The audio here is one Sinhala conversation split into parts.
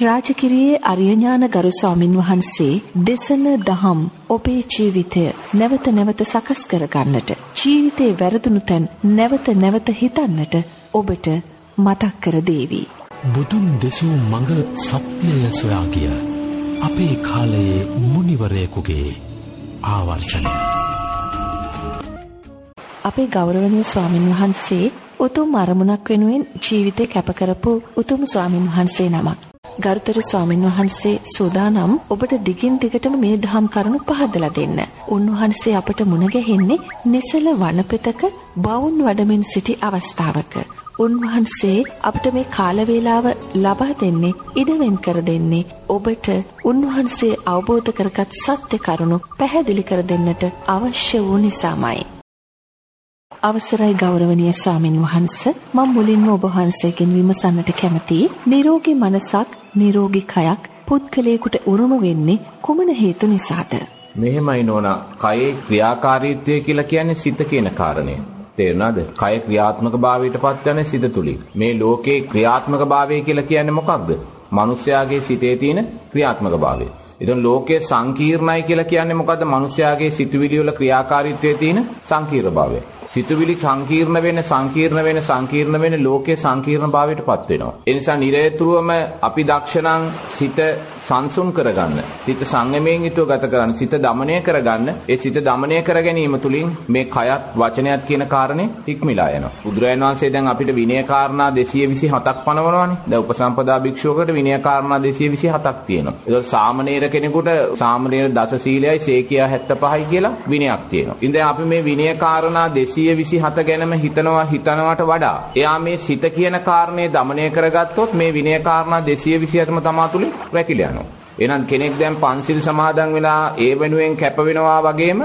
රාජකිරියේ අරියඥාන ගරු ස්වාමින් වහන්සේ දෙසන දහම් ඔබේ ජීවිතය නැවත නැවත සකස් කර ගන්නට ජීවිතේ වැරදුණු තැන් නැවත නැවත හිතන්නට ඔබට මතක් කර දේවි. බුදුන් දෙසූ මඟ සත්‍යය සොයා ගිය අපේ කාලයේ මුනිවරයෙකුගේ ආවර්ෂණය. අපේ ගෞරවනීය ස්වාමින් වහන්සේ උතුම් අරමුණක් වෙනුවෙන් ජීවිතේ කැපකරපු උතුම් ස්වාමින් වහන්සේ නමක්. ගරුතර ස්වාමින් වහන්සේ සූදානම් ඔබට දිගින් දිගටම මේ දහම් කරුණු පහදලා දෙන්න. උන්වහන්සේ අපට මුණ ගැහෙන්නේ නිසල වනපෙතක බවුන් වඩමින් සිටි අවස්ථාවක. උන්වහන්සේ අපට මේ කාල වේලාව ලබා දෙන්නේ ඉඩවෙන් කර දෙන්නේ ඔබට උන්වහන්සේ අවබෝධ කරගත් සත්‍ය කරුණු පැහැදිලි කර දෙන්නට අවශ්‍ය වූ නිසාමයි. අවසරයි ගෞරවනීය ස්වාමින් වහන්ස මම මුලින්ම ඔබ වහන්සේගෙන් විමසන්නට කැමතියි නිරෝගී මනසක් නිරෝගී කයක් පුද්ගලයෙකුට උරුම වෙන්නේ කුමන හේතු නිසාද? මෙහෙමයි නෝනා. කයේ ක්‍රියාකාරීත්වය කියලා කියන්නේ සිත කියන කාරණය. තේරුණාද? කය ක්‍රියාත්මක භාවයට පත් යන සිත තුලින්. මේ ලෝකේ ක්‍රියාත්මක භාවය කියලා කියන්නේ මොකක්ද? මිනිස්යාගේ සිතේ තියෙන ක්‍රියාත්මක භාවය. ඉතින් ලෝකයේ සංකීර්ණයි කියලා කියන්නේ මොකද්ද? මිනිස්යාගේ සිතුවිලි වල ක්‍රියාකාරීත්වයේ තියෙන සංකීර්ණ භාවය. සිතුවිලි සංකීර්ණ වෙන සංකීර්ණ වෙන සංකීර්ණ වෙන ලෝකයේ සංකීර්ණ භාවයට පත් වෙනවා. ඒ නිසා නිරේතුරුවම අපි දක්ෂණං සිත සංසුන් කරගන්න. සිත සංයමයෙන් යුතුව ගත කරන්න. සිත දමනය කරගන්න. ඒ සිත දමනය කර ගැනීම තුලින් මේ කයත් වචනයත් කියන කාරණේ ඉක්මලා යනවා. බුදුරජාණන් වහන්සේ දැන් අපිට විනය කාරණා 227ක් පනවනවානේ. දැන් උපසම්පදා භික්ෂුවකට විනය කාරණා 227ක් තියෙනවා. ඒතකොට සාමණේර කෙනෙකුට සාමණේර දස සීලයයි සේකියා 75යි කියලා විනයක් තියෙනවා. ඉතින් දැන් අපි මේ විනය කාරණා 127 ගැනම හිතනවා හිතනවට වඩා එයා මේ සිත කියන කාරණේ দমনය කරගත්තොත් මේ විනය කාරණා 227ම තමා තුලින් රැකිලා යනවා. එහෙනම් කෙනෙක් දැන් පන්සිල් සමාදන් වෙලා ඒ වෙනුවෙන් කැප වෙනවා වගේම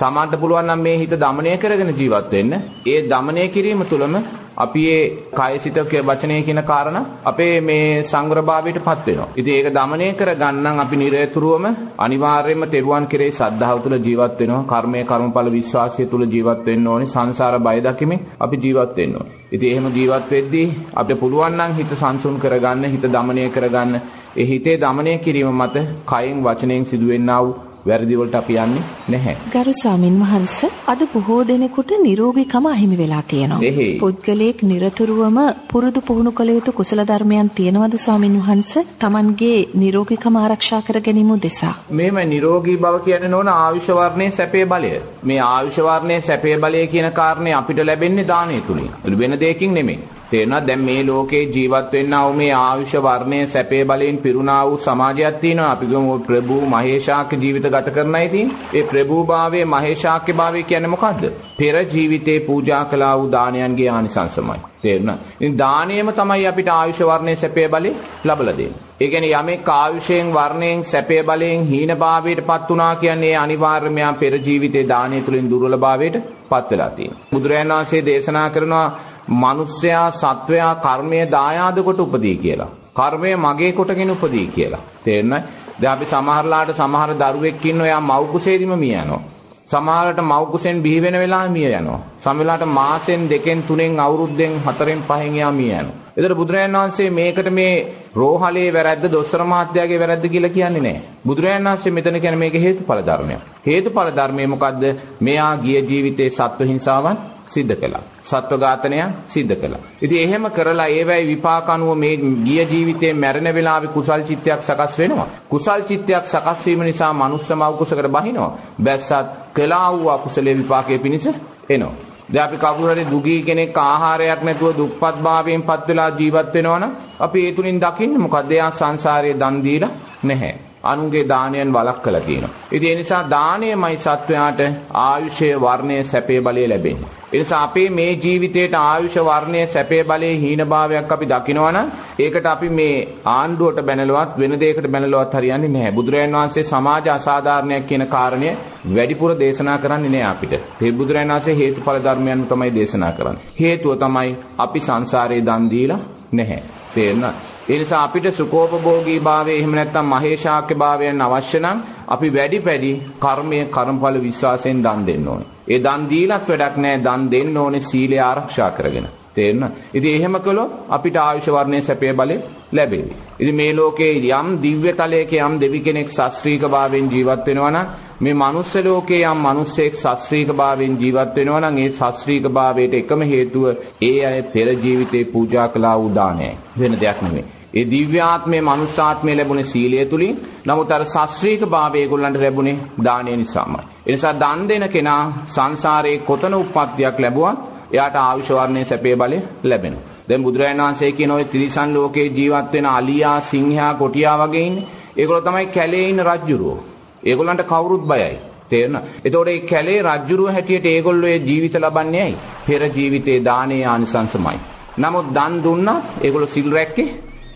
තමාට පුළුවන් නම් මේ හිත দমনය කරගෙන ජීවත් වෙන්න. ඒ দমনය කිරීම තුළම අපි ඒ කයසිත වචනය කියන කාරණා අපේ මේ සංග්‍රහභාවයටපත් වෙනවා. ඉතින් ඒක দমনය කරගන්නම් අපි නිරතුරුවම අනිවාර්යයෙන්ම තෙරුවන් කෙරෙහි සද්ධාව තුළ ජීවත් වෙනවා. කර්මයේ කර්මඵල විශ්වාසය තුළ ජීවත් වෙන්න ඕනේ. සංසාර බය දකිමින් අපි ජීවත් වෙන්න ඕනේ. ඉතින් එහෙම ජීවත් වෙද්දී අපිට පුළුවන් නම් හිත සංසුන් කරගන්න, හිත দমনය කරගන්න. ඒ හිතේ দমনය කිරීම මත කයෙන් වචනයෙන් සිදුවෙන්නා වූ වැරදි වලට අපි යන්නේ නැහැ. ගරු ස්වාමින් වහන්සේ අද බොහෝ දෙනෙකුට නිරෝගීකම අහිමි වෙලා තියෙනවා. පුද්ගලයෙක් নিরතුරුවම පුරුදු පුහුණු කළ යුතු කුසල ධර්මයන් තියෙනවද ස්වාමින් වහන්සේ? Tamanගේ නිරෝගීකම ආරක්ෂා කර ගැනීම උදෙසා. මේම නිරෝගී බව කියන්නේ නෝන ආයුෂ වර්ණයේ සැපේ බලය. මේ ආයුෂ වර්ණයේ සැපේ බලය කියන කාරණේ අපිට ලැබෙන්නේ දානය තුලින්. වෙන දෙයකින් නෙමෙයි. තේරෙනවා දැන් මේ ලෝකේ ජීවත් වෙන්නා වූ මේ ආයුෂ වර්ණයේ සැපේ බලයෙන් පිරුණා වූ සමාජයක් තියෙනවා. අපි ගමු ප්‍රභූ මහේශාක්‍ය ජීවිත ගත කරන අය තියෙන්නේ ඒ ප්‍රභූභාවයේ මහේශාක්‍ය භාවය කියන්නේ මොකද්ද? පෙර ජීවිතේ පූජා කළා වූ දානයන්ගේ ආනිසංසමයි. තේරුණා? ඉතින් දානයම තමයි අපිට ආයුෂ වර්ණයේ සැපේ බලය ලබලා දෙන්නේ. ඒ කියන්නේ යමෙක් ආයුෂයෙන් වර්ණයෙන් සැපේ බලයෙන් හීන භාවයටපත් වුණා කියන්නේ අනිවාර්යයෙන්ම පෙර ජීවිතේ දානය තුලින් දුර්වලභාවයට පත් වෙලා තියෙනවා. බුදුරජාණන් වහන්සේ දේශනා කරනවා මිනිස්සයා සත්වයා කර්මය දායාද කොට උපදී කියලා. කර්මය මගේ කොටගෙන උපදී කියලා. තේරෙනවද? දැන් අපි සමහරලාට සමහර දරුවෙක් ඉන්න එයා මව් කුසේදීම මිය යනවා. සමහරකට මව් කුසෙන් බිහි වෙන වෙලාවෙ මිය යනවා. සමහරලාට මාසෙන් දෙකෙන් තුනෙන් අවුරුද්දෙන් හතරෙන් පහෙන් එයා මිය යනවා. එතකොට බුදුරජාණන් වහන්සේ මේකට මේ රෝහලේ වැරද්ද දොස්තර මහත්තයාගේ වැරද්ද කියලා කියන්නේ නැහැ. බුදුරජාණන් වහන්සේ මෙතන කියන්නේ මේක හේතුඵල ධර්මයක්. හේතුඵල ධර්මය මොකද්ද? මෙයා ගිය ජීවිතේ සත්ව හිංසාවන් සිද්ධ කළා. සත්ව ඝාතනය සිද්ධ කළා. ඉතින් එහෙම කරලා ඒවැයි විපාක අනුව මේ ගිය ජීවිතේ මැරෙන වෙලාවේ කුසල් චිත්තයක් සකස් වෙනවා. කුසල් චිත්තයක් සකස් වීම නිසා මනුස්ස මව කුසකට බහිනවා. බැස්සත් කළා වූ අකුසලයේ විපාකයේ පිණිස එනවා. දැන් අපි කවුරු හරි දුගී කෙනෙක් ආහාරයක් නැතුව දුප්පත් භාවයෙන් පත් වෙලා ජීවත් වෙනවනම් අපි ඒ තුලින් දකින්නේ මොකද? එයා සංසාරයේ දන් දීලා නැහැ. අනුන්ගේ දානයන් වළක්වලා තියෙනවා. ඉතින් ඒ නිසා දානයමයි සත්වයාට ආයුෂය වර්ණය සැපේ බලය ලැබෙන්නේ. ඒ නිසා අපේ මේ ජීවිතේට ආයුෂ වර්ණය සැපේ බලයේ හීනභාවයක් අපි දකිනවනම් ඒකට අපි මේ ආණ්ඩුවට බැනලවත් වෙන දෙයකට බැනලවත් හරියන්නේ නැහැ. බුදුරජාණන් වහන්සේ සමාජ අසාධාරණයක් කියන කාරණය වැඩිපුර දේශනා කරන්නේ නැහැ අපිට. ඒ බුදුරජාණන් වහන්සේ හේතුඵල ධර්මයන් තමයි දේශනා කරන්නේ. හේතුව තමයි අපි සංසාරේ දන් දීලා නැහැ. තේරෙනවද? ඒ නිසා අපිට සුකෝපභෝගී භාවය එහෙම නැත්නම් මහේශාක්‍ය භාවයන් අවශ්‍ය නම් අපි වැඩි පැඩි කර්මයේ කර්මඵල විශ්වාසයෙන් දන් දෙන්න ඕනේ. ඒ දන් දීලත් වැඩක් නැහැ දන් දෙන්න ඕනේ සීලය ආරක්ෂා කරගෙන. තේරෙනවද? ඉතින් එහෙම කළොත් අපිට ආයුෂ වර්ණයේ සැපේ බලය ලැබෙවි. ඉතින් මේ ලෝකේ යම් දිව්‍ය තලයක යම් දෙවි කෙනෙක් ශාස්ත්‍රීක භාවයෙන් ජීවත් වෙනවා නම් මේ මනුස්ස ලෝකයේ යම් මිනිසෙක් ශාස්ත්‍රීක භාවයෙන් ජීවත් වෙනවා නම් ඒ ශාස්ත්‍රීක භාවයට එකම හේතුව ඒ අය පෙර ජීවිතේ පූජා කළා වූ දානයයි. වෙන දෙයක් නෙමෙයි. ඒ දිව්‍යාත්මයේ මනුස්සාත්මයේ ලැබුණේ සීලය තුලින්. නමුත් අර ශාස්ත්‍රීක භාවය ඒගොල්ලන්ට ලැබුණේ දානය නිසාමයි. ඒ නිසා දන් දෙන කෙනා සංසාරේ කොතන උප්පත්තියක් ලැබුවත් එයාට ආයුෂ වර්ණයේ සැපේ බලය ලැබෙනවා. දැන් බුදුරජාණන් වහන්සේ කියන ওই ත්‍රිසන් ලෝකේ ජීවත් වෙන අලියා, සිංහයා, කොටියා වගේ ඉන්නේ. ඒගොල්ලෝ තමයි කැලේ ඉන්න රජ්ජුරුවෝ. ඒගොල්ලන්ට කවුරුත් බයයි. තේරෙනවද? එතකොට මේ කැලේ රජ්ජුරුව හැටියට ඒගොල්ලෝ ඒ ජීවිත ලබන්නේ ඇයි? පෙර ජීවිතේ දානේ ආනිසංසමයි. නමුත් දන් දුන්නා ඒගොල්ලෝ සිල් රැක්කේ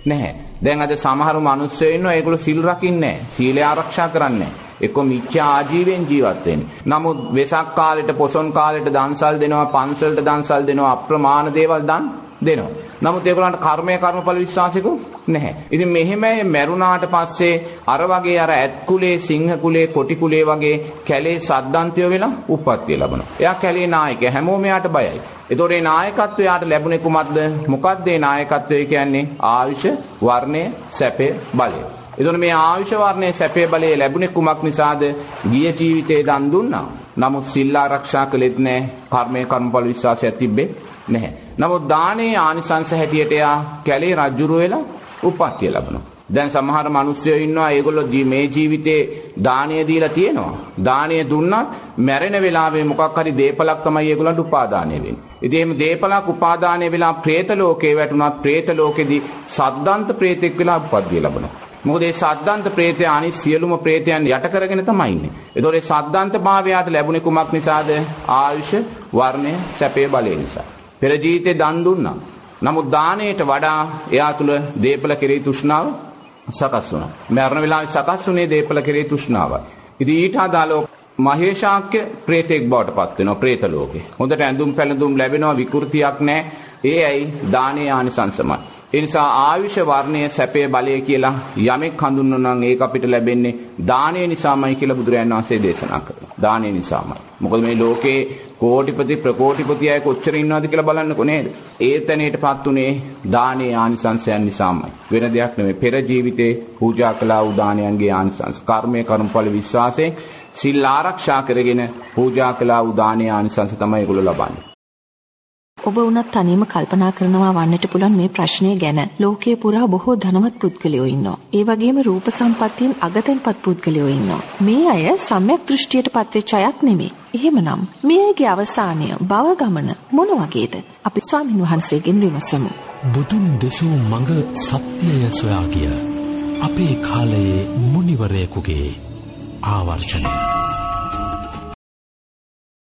නැහැ. දැන් අද සමහර මිනිස්සු ඉන්නවා ඒගොල්ලෝ සිල් රකින්නේ නැහැ. සීලය ආරක්ෂා කරන්නේ නැහැ. එක්ක මිච්ඡා ආජීවයෙන් ජීවත් වෙන්නේ. නමුත් වෙසක් කාලෙට පොසොන් කාලෙට දන්සල් දෙනවා, පන්සලට දන්සල් දෙනවා, අප්‍රමාණ දේවල් දන් දෙනවා. නමුත් ඒගොල්ලන්ට කර්මය කර්මඵල විශ්වාසිකු නැහැ. ඉතින් මෙහෙමයි මැරුණාට පස්සේ අර වගේ අර ඇත් කුලේ, සිංහ කුලේ, කොටි කුලේ වගේ කැලේ සද්දන්තිය වෙලා උප්පත්තිය ලබනවා. එයා කැලේ නායකයා. හැමෝම එයාට බයයි. එතකොට මේ නායකත්වය යාට ලැබුණේ කුමක්ද? මොකක්ද මේ නායකත්වය කියන්නේ? ආයුෂ, වර්ණය, සැපය, බලය. එතකොට මේ ආයුෂ වර්ණයේ සැපේ බලයේ ලැබුණේ කුමක් නිසාද? ගිය ජීවිතේ දන් දුන්නා. නමුත් සිල් ආරක්ෂා කළෙත් නැහැ. කර්මයේ කර්මඵල විශ්වාසයක් තිබ්බේ නැහැ. නමුත් දානේ ආනිසංස හැටියට එයා කැලේ රජුරු වෙලා උප්පත්තිය ලබනවා. දැන් සමහර මිනිස්සුયો ඉන්නවා ඒගොල්ලෝ මේ ජීවිතේ දානය දීලා තියෙනවා. දානය දුන්නත් මැරෙන වෙලාවේ මොකක් හරි දීපලක් තමයි ඒගොල්ලන්ට උපාදානය වෙන්නේ. ඉතින් එහෙම දීපලක් උපාදානය වෙලා ප්‍රේත ලෝකේ වැටුණත් ප්‍රේත ලෝකෙදී සද්දන්ත ප්‍රේතෙක් වෙලා උප්පත්තිය ලබනවා. මොකද ඒ සද්දන්ත ප්‍රේතය අනිත් සියලුම ප්‍රේතයන් යට කරගෙන තමයි ඉන්නේ. ඒතකොට ඒ සද්දන්ත භාවයට ලැබුණේ කුමක් නිසාද? ආයුෂ, වර්ණය, සැපේ බලය නිසා. පෙර ජීවිතේ දන් දුන්නා. නමුත් දාණයට වඩා එයා තුල දීපල කෙරෙහි තෘෂ්ණාව සකස් වුණා. මරණ වෙලාවේ සකස් වුණේ දීපල කෙරෙහි තෘෂ්ණාවයි. ඉතින් ඊට අදාළව මහේශාක්‍ය ප්‍රේතෙක් බවට පත් වෙනවා ප්‍රේත ලෝකේ. හොඳට ඇඳුම් පැළඳුම් ලැබෙනවා විකෘතියක් නැහැ. ඒ ඇයි දානේ ආනිසංසමයි. ඒ නිසා ආයුෂ වර්ණය සැපේ බලය කියලා යමෙක් හඳුන්වනවා නම් ඒක අපිට ලැබෙන්නේ දානය නිසාමයි කියලා බුදුරජාණන් වහන්සේ දේශනා කරනවා. දානය නිසාමයි. මොකද මේ ලෝකේ කෝටිපති ප්‍රකෝටිපති අය කොච්චර ඉන්නවද කියලා බලන්නකෝ නේද? ඒ තැනටපත් උනේ දානේ ආනිසංසයන් නිසාමයි. වෙන දෙයක් නෙමෙයි. පෙර ජීවිතේ පූජා කළා වූ දානයන්ගේ ආනිසංස. කර්මය කර්මඵල විශ්වාසයෙන් සිල් ආරක්ෂා කරගෙන පූජා කළා වූ දානේ ආනිසංස තමයි ඒගොල්ලෝ ලබන්නේ. ඔබ වුණත් තනියම කල්පනා කරනවා වන්නට පුළුවන් මේ ප්‍රශ්නය ගැන. ලෝකයේ පුරා බොහෝ ධනවත් පුද්ගලයෝ ඉන්නවා. ඒ වගේම රූප සම්පත්තියෙන් අගතෙන්පත් පුද්ගලයෝ ඉන්නවා. මේ අය සම්‍යක් දෘෂ්ටියට පත්වෙච්ච අයත් නෙමෙයි. එහෙමනම් මේ අයගේ අවසානය භව ගමන මොන වගේද? අපි ස්වාමින් වහන්සේගෙන් විමසමු. බුදුන් දෙසූ මඟ සත්‍යය සොයා ගිය අපේ කාලයේ මුනිවරයෙකුගේ ආවර්ෂණය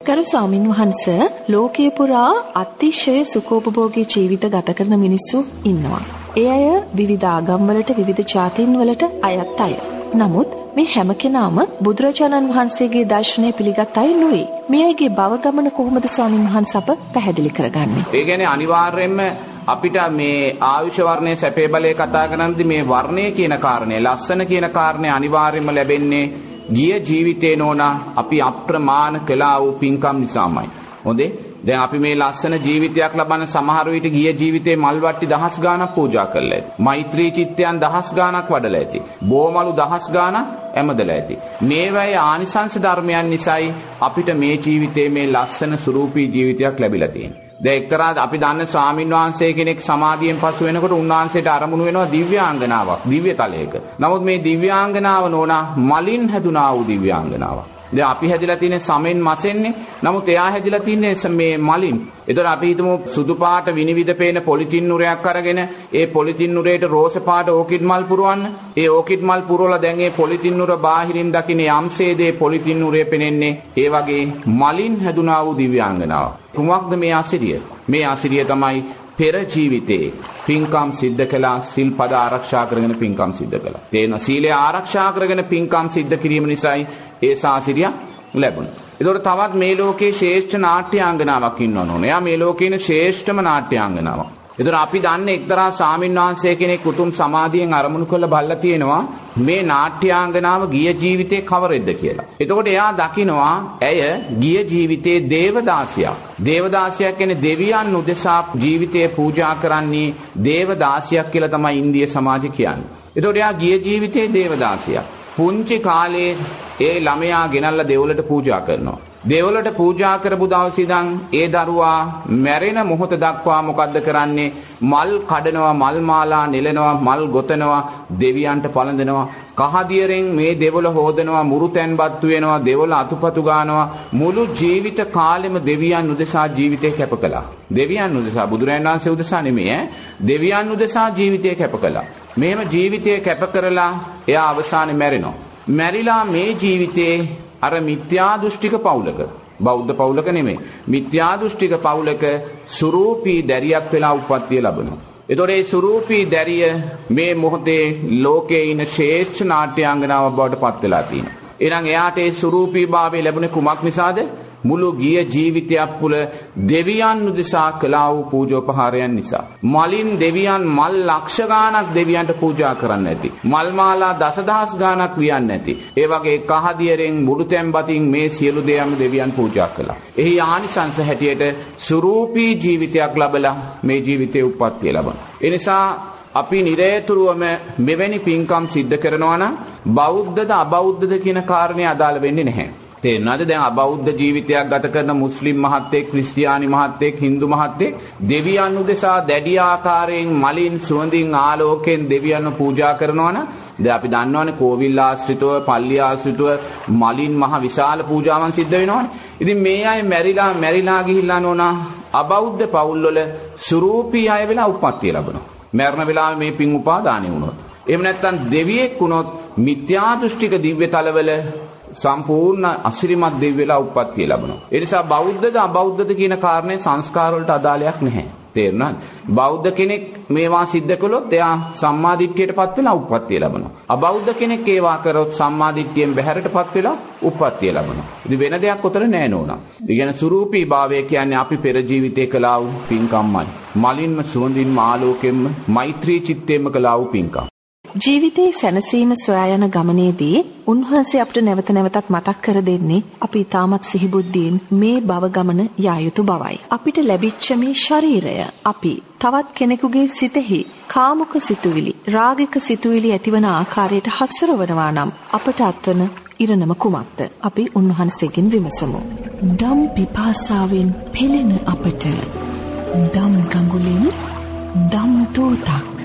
ගරු ස්වාමින් වහන්ස ලෝකයේ පුරා අතිශය සුඛෝපභෝගී ජීවිත ගත කරන මිනිස්සු ඉන්නවා. ඒ අය විවිධ ආගම්වලට විවිධ ජාතීන් වලට අයත් අය. නමුත් මේ හැම කෙනාම බුදුරජාණන් වහන්සේගේ දර්ශනය පිළිගත් අය නෙවෙයි. මේ අයගේ භව ගමන කොහොමද ස්වාමින් වහන්ස අප පැහැදිලි කරගන්නේ? ඒ කියන්නේ අනිවාර්යයෙන්ම අපිට මේ ආයුෂ වර්ණයේ සැපේ බලය කතා කරනදී මේ වර්ණය කියන කාරණය, ලස්සන කියන කාරණය අනිවාර්යයෙන්ම ලැබෙන්නේ ගිය ජීවිතේ නෝනා අපි අප්‍රමාණ කළා වූ පින්කම් නිසාමයි. හොඳේ? දැන් අපි මේ ලස්සන ජීවිතයක් ලබන සමහර විට ගිය ජීවිතේ මල් වට්ටි දහස් ගාණක් පූජා කළා ඇති. මෛත්‍රී චිත්තයන් දහස් ගාණක් වඩලා ඇති. බෝමලු දහස් ගාණක් ඇමදලා ඇති. මේවැයි ආනිසංස ධර්මයන් නිසායි අපිට මේ ජීවිතේ මේ ලස්සන සුරූපී ජීවිතයක් ලැබිලා තියෙන්නේ. දැන් එක්තරා අපි දන්න ස්වාමින් වහන්සේ කෙනෙක් සමාධියෙන් පසු වෙනකොට උන්වහන්සේට අරමුණු වෙනවා දිව්‍යාංගනාවක් දිව්‍ය තලයක. නමුත් මේ දිව්‍යාංගනාව නෝනා මලින් හැදුනා වූ දිව්‍යාංගනාවක්. දැන් අපි හැදිලා තියෙන්නේ සමෙන් මසෙන්නේ. නමුත් එයා හැදිලා තින්නේ මේ මලින්. ඒතර අපි හිතමු සුදු පාට විනිවිද පේන පොලිතින් නුරයක් අරගෙන ඒ පොලිතින් නුරේට රෝස පාට ඕකිඩ් මල් පුරවන්න. ඒ ඕකිඩ් මල් පුරවලා දැන් ඒ පොලිතින් නුර බාහිරින් දකින්න යම්සේදේ පොලිතින් නුරේ පෙනෙන්නේ ඒ වගේ මලින් හැදුනා වූ දිව්‍යාංගනාවක්. කුමක්ද මේ අසිරිය? මේ අසිරිය තමයි පෙර ජීවිතේ පින්කම් සිද්ධ කළා සිල්පද ආරක්ෂා කරගෙන පින්කම් සිද්ධ කළා. තේන සීලය ආරක්ෂා කරගෙන පින්කම් සිද්ධ කිරීම නිසායි ඒ සාසිරිය ලැබුණේ. ඒතකොට තවත් මේ ලෝකේ ශ්‍රේෂ්ඨ නාට්‍යාංගනාවක් ඉන්නවනෝනේ. එයා මේ ලෝකේ ඉන්න ශ්‍රේෂ්ඨම නාට්‍යාංගනාවක්. එතන අපි දන්නේ එක්තරා සාමින් වහන්සේ කෙනෙක් උතුම් සමාධියෙන් අරමුණු කරලා බලලා තියෙනවා මේ නාට්‍යාංගනාව ගිය ජීවිතේ කවරෙද්ද කියලා. එතකොට එයා දකිනවා ඇය ගිය ජීවිතේ දේවදාසියක්. දේවදාසියක් කියන්නේ දෙවියන් උදෙසා ජීවිතය පූජා කරන්නේ දේවදාසියක් කියලා තමයි ඉන්දිය සමාජය කියන්නේ. එතකොට එයා ගිය ජීවිතේ දේවදාසියක්. පුංචි කාලේ ඒ ළමයා ගෙනල්ලා දෙවොලට පූජා කරනවා. දෙවොලට පූජා කරපු දවසේ ඉඳන් ඒ දරුවා මැරෙන මොහොත දක්වා මොකද්ද කරන්නේ? මල් කඩනවා, මල් මාලා නෙලනවා, මල් ගොතනවා, දෙවියන්ට පළඳනවා. කහදියරෙන් මේ දෙවොල හොදනවා, මුරුතැන්පත්තු වෙනවා, දෙවොල අතුපතු ගන්නවා. මුළු ජීවිත කාලෙම දෙවියන් උදෙසා ජීවිතේ කැප කළා. දෙවියන් උදෙසා බුදුරජාණන් වහන්සේ උදෙසා නෙමෙයි ඈ. දෙවියන් උදෙසා ජීවිතේ කැප කළා. මෙහෙම ජීවිතය කැප කරලා එයා අවසානයේ මැරෙනවා. මැරිලා මේ ජීවිතේ අර මිත්‍යා දෘෂ්ටික පවුලක බෞද්ධ පවුලක නෙමෙයි මිත්‍යා දෘෂ්ටික පවුලක සුරූපී දැරියක් වෙලා උප්පත්තිය ලබනවා. එතකොට මේ සුරූපී දැරිය මේ මොහොතේ ලෝකයේ ඉන ශ්‍රේෂ්ඨ නාට්‍යාංගනාවක් බවට පත් වෙලා තියෙනවා. එහෙනම් එයාට ඒ සුරූපී භාවය ලැබුණේ කුමක් නිසාද? මුළු ගිය ජීවිතයක් පුල දෙවියන් උදෙසා කළා වූ පූජෝපහාරයන් නිසා. මලින් දෙවියන් මල් ලක්ෂ ගාණක් දෙවියන්ට පූජා කරන්න ඇති. මල් මාලා දසදහස් ගාණක් වියන්න ඇති. ඒ වගේ කහදියරෙන් මුඩුතැන් බතින් මේ සියලු දේයන් දෙවියන් පූජා කළා. එහි ආනිසංස හැටියට සුරූපී ජීවිතයක් ලබලා මේ ජීවිතේ උප්පත්තිය ලබන. ඒ නිසා අපි නිරේතුරුවම මෙවැනි පින්කම් සිද්ධ කරනවා නම් බෞද්ධද අබෞද්ධද කියන කාරණේ අදාළ වෙන්නේ නැහැ. තේරෙනවද දැන් අබෞද්ධ ජීවිතයක් ගත කරන මුස්ලිම් මහත්තයෙක් ක්‍රිස්තියානි මහත්තයෙක් හින්දු මහත්තයෙක් දෙවියන් උදෙසා දැඩි ආකාරයෙන් මලින් සුවඳින් ආලෝකයෙන් දෙවියන්ව පූජා කරනවනම් දැන් අපි දන්නවනේ කෝවිල් ආශ්‍රිතව පල්ලි ආශ්‍රිතව මලින් මහ විශාල පූජාවන් සිද්ධ වෙනවනේ. ඉතින් මේ අය මැරිලා මැරිලා ගිහිල්ලා නෝනා අබෞද්ධ පවුල්වල සුරූපී අය වෙලා උප්පත්තිය ලබනවා මරණ වෙලාවේ මේ පින් උපාදානෙ වුණොත්. එහෙම නැත්නම් දෙවියෙක් වුණොත් මිත්‍යා දෘෂ්ටික දිව්‍ය තලවල සම්පූර්ණ අසිරිමත් දෙවියලා උප්පත්තිය ලැබනවා. ඒ නිසා බෞද්ධද අබෞද්ධද කියන කාරණේ සංස්කාර වලට අදාළයක් නැහැ. තේරුණාද? බෞද්ධ කෙනෙක් මේවා සිද්ධ කළොත් එයා සම්මාදිට්ඨියටපත් වෙලා උප්පත්තිය ලැබනවා. අබෞද්ධ කෙනෙක් ඒවා කරොත් සම්මාදිට්ඨියෙන් බැහැරටපත් වෙලා උප්පත්තිය ලැබනවා. ඉතින් වෙන දෙයක් උතර නෑ නෝනා. ඒ කියන්නේ සුරූපී භාවය කියන්නේ අපි පෙර ජීවිතේ කළා වූ පින්කම්මයි. මලින්ම සුවඳින්ම ආලෝකයෙන්ම මෛත්‍රී චිත්තයෙන්ම කළා වූ පින්කම්. ජීවිතයේ සැනසීම සොයා යන ගමනේදී උන්වහන්සේ අපට නැවත නැවතත් මතක් කර දෙන්නේ අපි තාමත් සිහිබුද්ධියෙන් මේ භව ගමන යා යුතු බවයි. අපිට ලැබිච්ච මේ ශරීරය අපි තවත් කෙනෙකුගේ සිතෙහි කාමුක සිතුවිලි, රාගික සිතුවිලි ඇතිවන ආකාරයට හසුරවනවා නම් අපට අත්වන ඉරණම කුමක්ද? අපි උන්වහන්සේගෙන් විමසමු. දම් පිපාසාවෙන් පෙළෙන අපට දම් ගඟුලින් දම් දෝතක්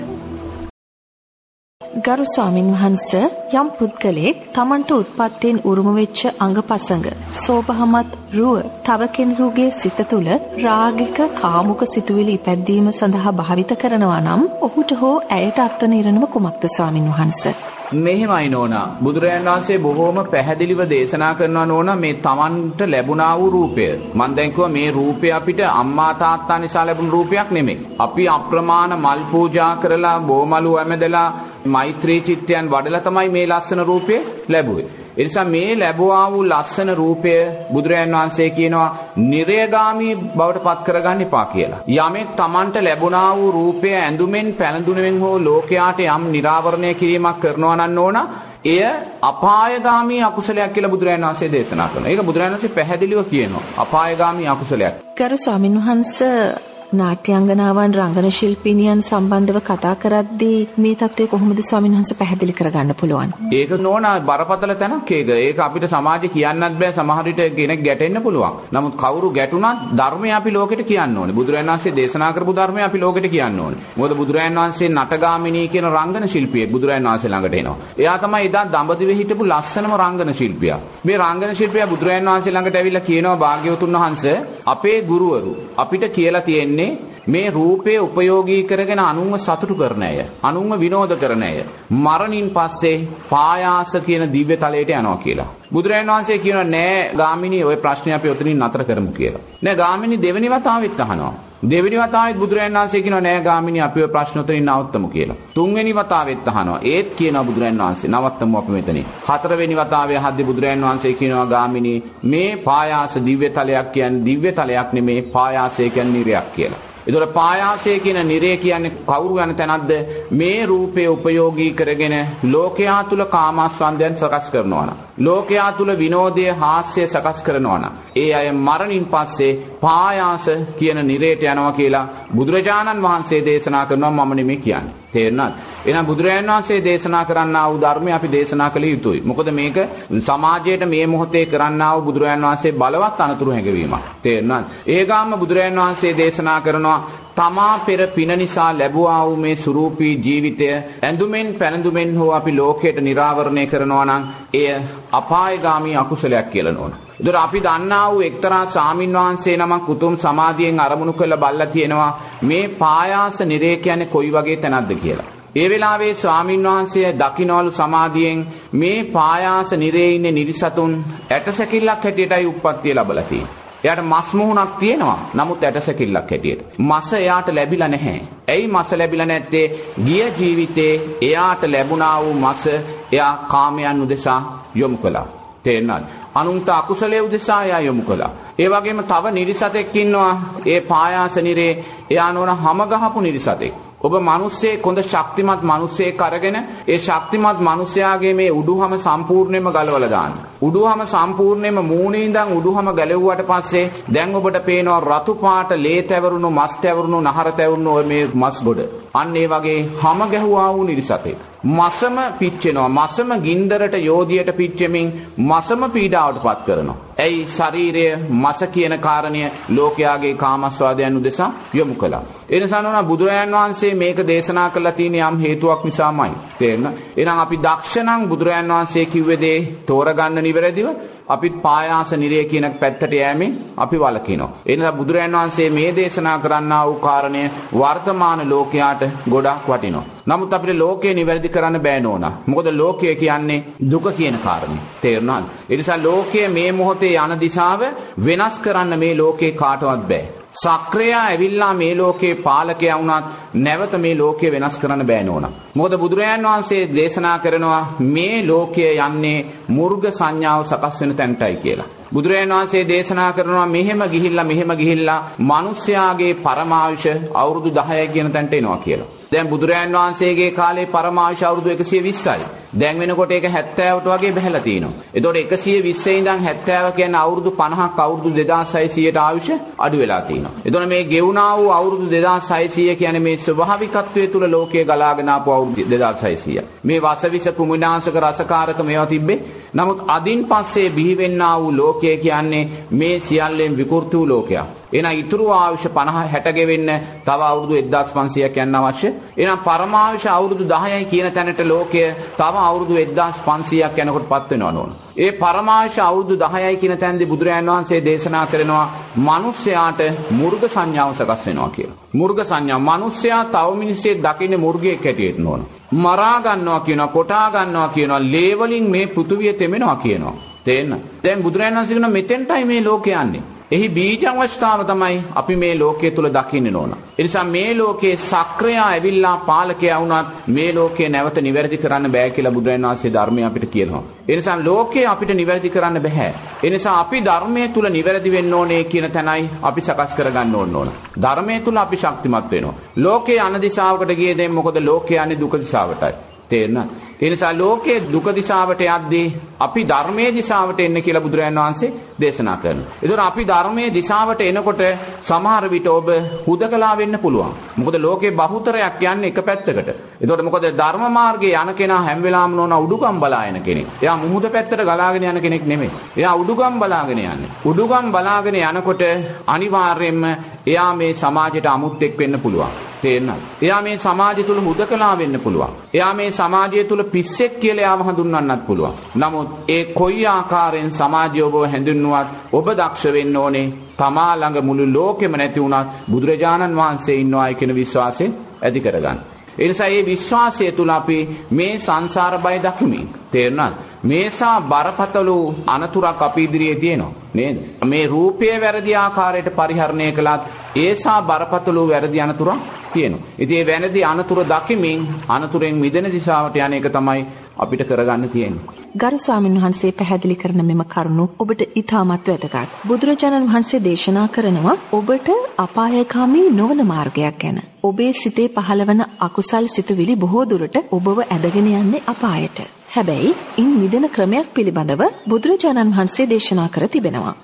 ගරු ස්වාමින් වහන්ස යම් පුද්ගලයෙක් තමන්ට උත්පත්තියෙන් උරුම වෙච්ච අංගපසංග සෝභහමත් රුව තව කෙනෙකුගේ සිත තුළ රාගික කාමුක සිතුවිලි ඉපැද්දීම සඳහා භාවිත කරනවා නම් ඔහුට හෝ ඇයට අත්වන ඉරණම කුමක්ද ස්වාමින් වහන්සේ? මෙහෙමයි නෝනා. බුදුරජාණන් වහන්සේ බොහෝම පැහැදිලිව දේශනා කරනවා නෝනා මේ Tamanට ලැබුණා වූ රූපය. මම දැන් කිව්වා මේ රූපය අපිට අම්මා තාත්තා නිසා ලැබුණු රූපයක් නෙමෙයි. අපි අප්‍රමාණ මල් පූජා කරලා බෝමලු ඇමදලා මෛත්‍රී චිත්තයන් වඩලා තමයි මේ ලස්සන රූපය ලැබුවේ එනිසා මේ ලැබුවා වූ ලස්සන රූපය බුදුරජාන් වහන්සේ කියනවා නිරයගාමී බවට පත් කරගන්න එපා කියලා. යමෙක් Tamanට ලැබුණා වූ රූපය ඇඳුමෙන් පැළඳුනෙන් හෝ ලෝකයාට යම් निराවරණය කිරීමක් කරනවා නම් ඕන එය අපායගාමී අකුසලයක් කියලා බුදුරජාණන් වහන්සේ දේශනා කරනවා. ඒක බුදුරජාණන් වහන්සේ පැහැදිලිව කියනවා. අපායගාමී අකුසලයක්. කරු ස්වාමින් වහන්සේ නාට්‍යාංගනාවන් රංගන ශිල්පිනියන් සම්බන්ධව කතා කරද්දී මේ தත්ත්වය කොහොමද ස්වාමීන් වහන්සේ පැහැදිලි කරගන්න පුළුවන්? ඒක නෝනා බරපතල තැනක් ඒක. ඒක අපිට සමාජේ කියන්නත් බෑ සමහර විට කෙනෙක් ගැටෙන්න පුළුවන්. නමුත් කවුරු ගැටුණත් ධර්මය අපි ලෝකෙට කියන්න ඕනේ. බුදුරජාණන් වහන්සේ දේශනා කරපු ධර්මය අපි ලෝකෙට කියන්න ඕනේ. මොකද බුදුරජාණන් වහන්සේ නටගාමිනී කියන රංගන ශිල්පියෙක් බුදුරජාණන් වහන්සේ ළඟට එනවා. එයා තමයි එදා දඹදිවේ හිටපු ලස්සනම රංගන ශිල්පියා. මේ රංගන ශිල්පියා බුදුරජාණන් වහන්සේ ළඟට ඇවිල්ලා කියනවා භාග්‍යවතුන් වහන්සේ අපේ ගුරුවරු අපිට කියලා තියෙන්නේ මේ රූපය උපයෝගී කරගෙන අනුන්ව සතුටු කරන අය, අනුන්ව විනෝද කරන අය. මරණින් පස්සේ පායාස කියන දිව්‍ය තලයට යනවා කියලා. බුදුරජාණන් වහන්සේ කියනවා නෑ ගාමිණී ওই ප්‍රශ්නේ අපි ඔතනින් නතර කරමු කියලා. නෑ ගාමිණී දෙවෙනි වතාවෙත් අහනවා. දෙවෙනි වතාවෙත් බුදුරජාණන් වහන්සේ කියනවා නෑ ගාමිණී අපි ඔය ප්‍රශ්න උතරින් නවත්තමු කියලා. තුන්වෙනි වතාවෙත් අහනවා. ඒත් කියනවා බුදුරජාණන් වහන්සේ නවත්තමු අපි මෙතනින්. හතරවෙනි වතාවේ අහද්දී බුදුරජාණන් වහන්සේ කියනවා ගාමිණී මේ පායාස දිව්‍ය තලයක් කියන්නේ දිව්‍ය තලයක් නෙමේ පායාසය කියන්නේ නිරයක් කියලා. ඒතකොට පායාසය කියන නිරේ කියන්නේ කවුරු යන තැනක්ද මේ රූපය උපයෝගී කරගෙන ලෝකයා තුල කාමස්වන්දයන් සකස් කරනවා නම් ලෝකයා තුල විනෝදය හාස්‍ය සකස් කරනවා නම් ඒ අය මරණින් පස්සේ පායාස කියන නිරේට යනවා කියලා බුදුරජාණන් වහන්සේ දේශනා කරනවා මම නෙමෙයි කියන්නේ. තේරුණාද? එහෙනම් බුදුරජාණන් වහන්සේ දේශනා කරන්නා වූ ධර්මය අපි දේශනා කළ යුතුයි. මොකද මේක සමාජයට මේ මොහොතේ කරන්නා වූ බුදුරජාණන් වහන්සේ බලවත් අනතුරු හැඟවීමක්. තේරුණාද? ඒගාම බුදුරජාණන් වහන්සේ දේශනා කරනවා තමා පෙර පින නිසා ලැබුවා වූ මේ සුරූපී ජීවිතය ඇඳුමෙන් පැළඳුමෙන් හෝ අපි ලෝකයට නිරාවරණය කරනවා නම් එය අපායගාමී අකුසලයක් කියලා නෝන. ඒතර අපි දන්නා වූ එක්තරා සාමින් වහන්සේ නමක් උතුම් සමාධියෙන් අරමුණු කළ බල්ලා තියෙනවා මේ පායාස නිරේ කියන්නේ කොයි වගේ තැනක්ද කියලා. ඒ වෙලාවේ ස්වාමින් වහන්සේ දකින්නවලු සමාධියෙන් මේ පායාස නිරේ ඉන්නේ නිරිසතුන් ඇටසැකිල්ලක් හැටියටයි උප්පත්තිය ලැබලා තියෙන්නේ. එයාට මස් මුහුණක් තියෙනවා. නමුත් ඇටසැකිල්ලක් හැටියට. මස එයාට ලැබිලා නැහැ. ඇයි මස ලැබිලා නැත්තේ? ගිය ජීවිතේ එයාට ලැබුණා වූ මස එයා කාමයන් උදෙසා යොමු කළා. තේරෙනවද? අනුන්ට අකුසලයේ උදෙසා එයා යොමු කළා. ඒ වගේම තව නිරිසතෙක් ඉන්නවා. ඒ පායාස නිරේ එයා නෝන හැම ගහපු නිරිසතෙක්. ඔබ මිනිස්සේ කොඳ ශක්තිමත් මිනිස්සෙක් අරගෙන ඒ ශක්තිමත් මිනිසයාගේ මේ උඩුහම සම්පූර්ණයෙන්ම ගලවලා දාන්න. උඩුහම සම්පූර්ණයෙන්ම මූණේ ඉඳන් උඩුහම ගැලෙව්වට පස්සේ දැන් ඔබට පේනවා රතු පාට ලේ තැවරුණු මස් තැවරුණු නහර තැවරුණු මේ මස් ගොඩ. අන්න ඒ වගේ හැම ගැහුවා වූ නිරිසතෙක්. මසම පිච්චෙනවා. මසම ගින්දරට යෝධියට පිච්චෙමින් මසම පීඩාවට පත් කරනවා. ඇයි ශරීරය මස කියන කාරණය ලෝකයාගේ කාමස්වාදයන් උදෙසා යොමු කළා. ඒ නිසා නෝනා බුදුරජාන් වහන්සේ මේක දේශනා කළා තියෙන යම් හේතුවක් නිසාමයි. තේරෙන? එහෙනම් අපි දක්ෂණං බුදුරජාන් වහන්සේ කිව්වේ දේ තෝරගන්න නිවැරදිව අපිත් පායාස නිරය කියන පැත්තට යෑමෙන් අපි වළකිනවා. ඒ නිසා බුදුරජාන් වහන්සේ මේ දේශනා කරන්නා වූ කාරණය වර්තමාන ලෝකයාට ගොඩක් වටිනවා. නමුත් අපිට ලෝකය නිවැරදි කරන්න බෑ නෝනා. මොකද ලෝකය කියන්නේ දුක කියන කාරණේ. තේරුණාද? ඒ නිසා ලෝකය මේ මොහොතේ යන දිශාව වෙනස් කරන්න මේ ලෝකේ කාටවත් බෑ. සක්‍රයා ඇවිල්ලා මේ ලෝකේ පාලකයා වුණත් නැවත මේ ලෝකය වෙනස් කරන්න බෑ නෝනා. මොකද බුදුරජාන් වහන්සේ දේශනා කරනවා මේ ලෝකය යන්නේ මුර්ග සංඥාව සකස් වෙන තැනටයි කියලා. බුදුරජාණන් වහන්සේ දේශනා කරනවා මෙහෙම ගිහිල්ලා මෙහෙම ගිහිල්ලා මිනිස්යාගේ පරමායුෂ අවුරුදු 10 කියන තැනට එනවා කියලා. දැන් බුදුරජාණන් වහන්සේගේ කාලේ පරමායුෂ අවුරුදු 120යි. දැන් වෙනකොට ඒක 70ට වගේ බහැලා තිනවා. එතකොට 120 ඉඳන් 70 කියන්නේ අවුරුදු 50ක් අවුරුදු 2600ට ආයුෂ අඩු වෙලා තිනවා. එතකොට මේ ගෙවුනා වූ අවුරුදු 2600 කියන්නේ මේ ස්වභාවිකත්වයේ තුල ලෝකයේ ගලාගෙන ආපු අවුරුදු 2600. මේ වසවිස කුමිනාශක රසකාරක මේවා තිබ්බේ. නමුත් අදින් පස්සේ බිහිවෙන්නා වූ ලෝකය කියන්නේ මේ සියල්ලෙන් විකෘති වූ ලෝකයක්. එහෙනම් ඉතුරු ආයුෂ 50 60 ගෙවෙන්න තව අවුරුදු 1500ක් යන්න අවශ්‍ය. එහෙනම් පරමායුෂ අවුරුදු 10යි කියන තැනට ලෝකය තව අවුරුදු 1500ක් යනකොට පත් වෙනවා නෝන. ඒ පරමායුෂ අවුරුදු 10යි කියන තැනදී බුදුරජාණන් වහන්සේ දේශනා කරනවා මිනිස්යාට මුර්ග සංඥාව සකස් වෙනවා කියලා. මුර්ග සංඥා මිනිස්යා තව මිනිස්සෙක් දකින්නේ මුර්ගයෙක් හැටියට නෝන. මරා ගන්නවා කියනවා කොටා ගන්නවා කියනවා ලේ වලින් මේ පෘථුවිය තෙමෙනවා කියනවා. තේන්න. දැන් බුදුරජාණන් වහන්සේ කියන මෙතෙන්ටයි මේ ලෝකේ යන්නේ. එහි බීජ අවස්ථාව තමයි අපි මේ ලෝකයේ තුල දකින්න ඕන. ඒ නිසා මේ ලෝකයේ සක්‍රයා ඇවිල්ලා පාලකයා වුණත් මේ ලෝකය නැවත නිවැරදි කරන්න බෑ කියලා බුදුරජාණන් වහන්සේ ධර්මය අපිට කියනවා. ඒ නිසා ලෝකය අපිට නිවැරදි කරන්න බෑ. ඒ නිසා අපි ධර්මයේ තුල නිවැරදි වෙන්න ඕනේ කියන තැනයි අපි සකස් කරගන්න ඕන ඕන. ධර්මයේ තුල අපි ශක්තිමත් වෙනවා. ලෝකයේ අන දිශාවකට ගියේ දැන් මොකද ලෝකය යන්නේ දුක දිශාවටයි. තේරෙනවද? ඒ නිසා ලෝකයේ දුක දිශාවට යද්දී අපි ධර්මයේ දිශාවට එන්න කියලා බුදුරජාණන් වහන්සේ දේශනා කරනවා. ඒතර අපි ධර්මයේ දිශාවට එනකොට සමහර විට ඔබ හුදකලා වෙන්න පුළුවන්. මොකද ලෝකේ බහුතරයක් යන්නේ එක පැත්තකට. ඒතකොට මොකද ධර්ම මාර්ගයේ යන කෙනා හැම වෙලාවම නෝන උඩුගම් බලා යන කෙනෙක්. එයා මුහුද පැත්තට ගලාගෙන යන කෙනෙක් නෙමෙයි. එයා උඩුගම් බලාගෙන යන්නේ. උඩුගම් බලාගෙන යනකොට අනිවාර්යයෙන්ම එයා මේ සමාජයට අමුත්‍යෙක් වෙන්න පුළුවන්. තේරෙනවද? එයා මේ සමාජය තුල හුදකලා වෙන්න පුළුවන්. එයා මේ සමාජය තුල පිස්සෙක් කියලා යාව හඳුන්වන්නත් පුළුවන්. නමුත් ඒ කොයි ආකාරයෙන් සමාජය ඔබව හැඳින්නුවත් ඔබ දක්ෂ වෙන්න ඕනේ. තමා ළඟ මුළු ලෝකෙම නැති වුණත් බුදුරජාණන් වහන්සේ ඉන්නවායි කියන විශ්වාසය ඇති කරගන්න. ඒ නිසා මේ විශ්වාසය තුල අපි මේ සංසාර බය දකිමින් තේරුණාද? මේසා බරපතල අනතුරක් අපි ඉදිරියේ තියෙනවා නේද? මේ රූපය වැරදි ආකාරයට පරිහරණය කළත් ඒසා බරපතල වැරදි අනතුරක් තියෙනවා. ඉතින් මේ වැරදි අනතුර දකිමින් අනතුරෙන් මිදෙන දිශාවට යන එක තමයි අපිට කරගන්න තියෙන්නේ. ගරු ස්වාමින් වහන්සේ පැහැදිලි කරන මෙම කරුණු ඔබට ඉතාමත් වැදගත්. බුදුරජාණන් වහන්සේ දේශනා කරනවා ඔබට අපායකාමී නොවන මාර්ගයක් ගැන. ඔබේ සිතේ පහළවන අකුසල් සිතුවිලි බොහෝ දුරට ඔබව ඇදගෙන යන්නේ අපායට. හැබැයි ඉන් මිදෙන ක්‍රමයක් පිළිබඳව බුදුරජාණන් වහන්සේ දේශනා කර තිබෙනවා.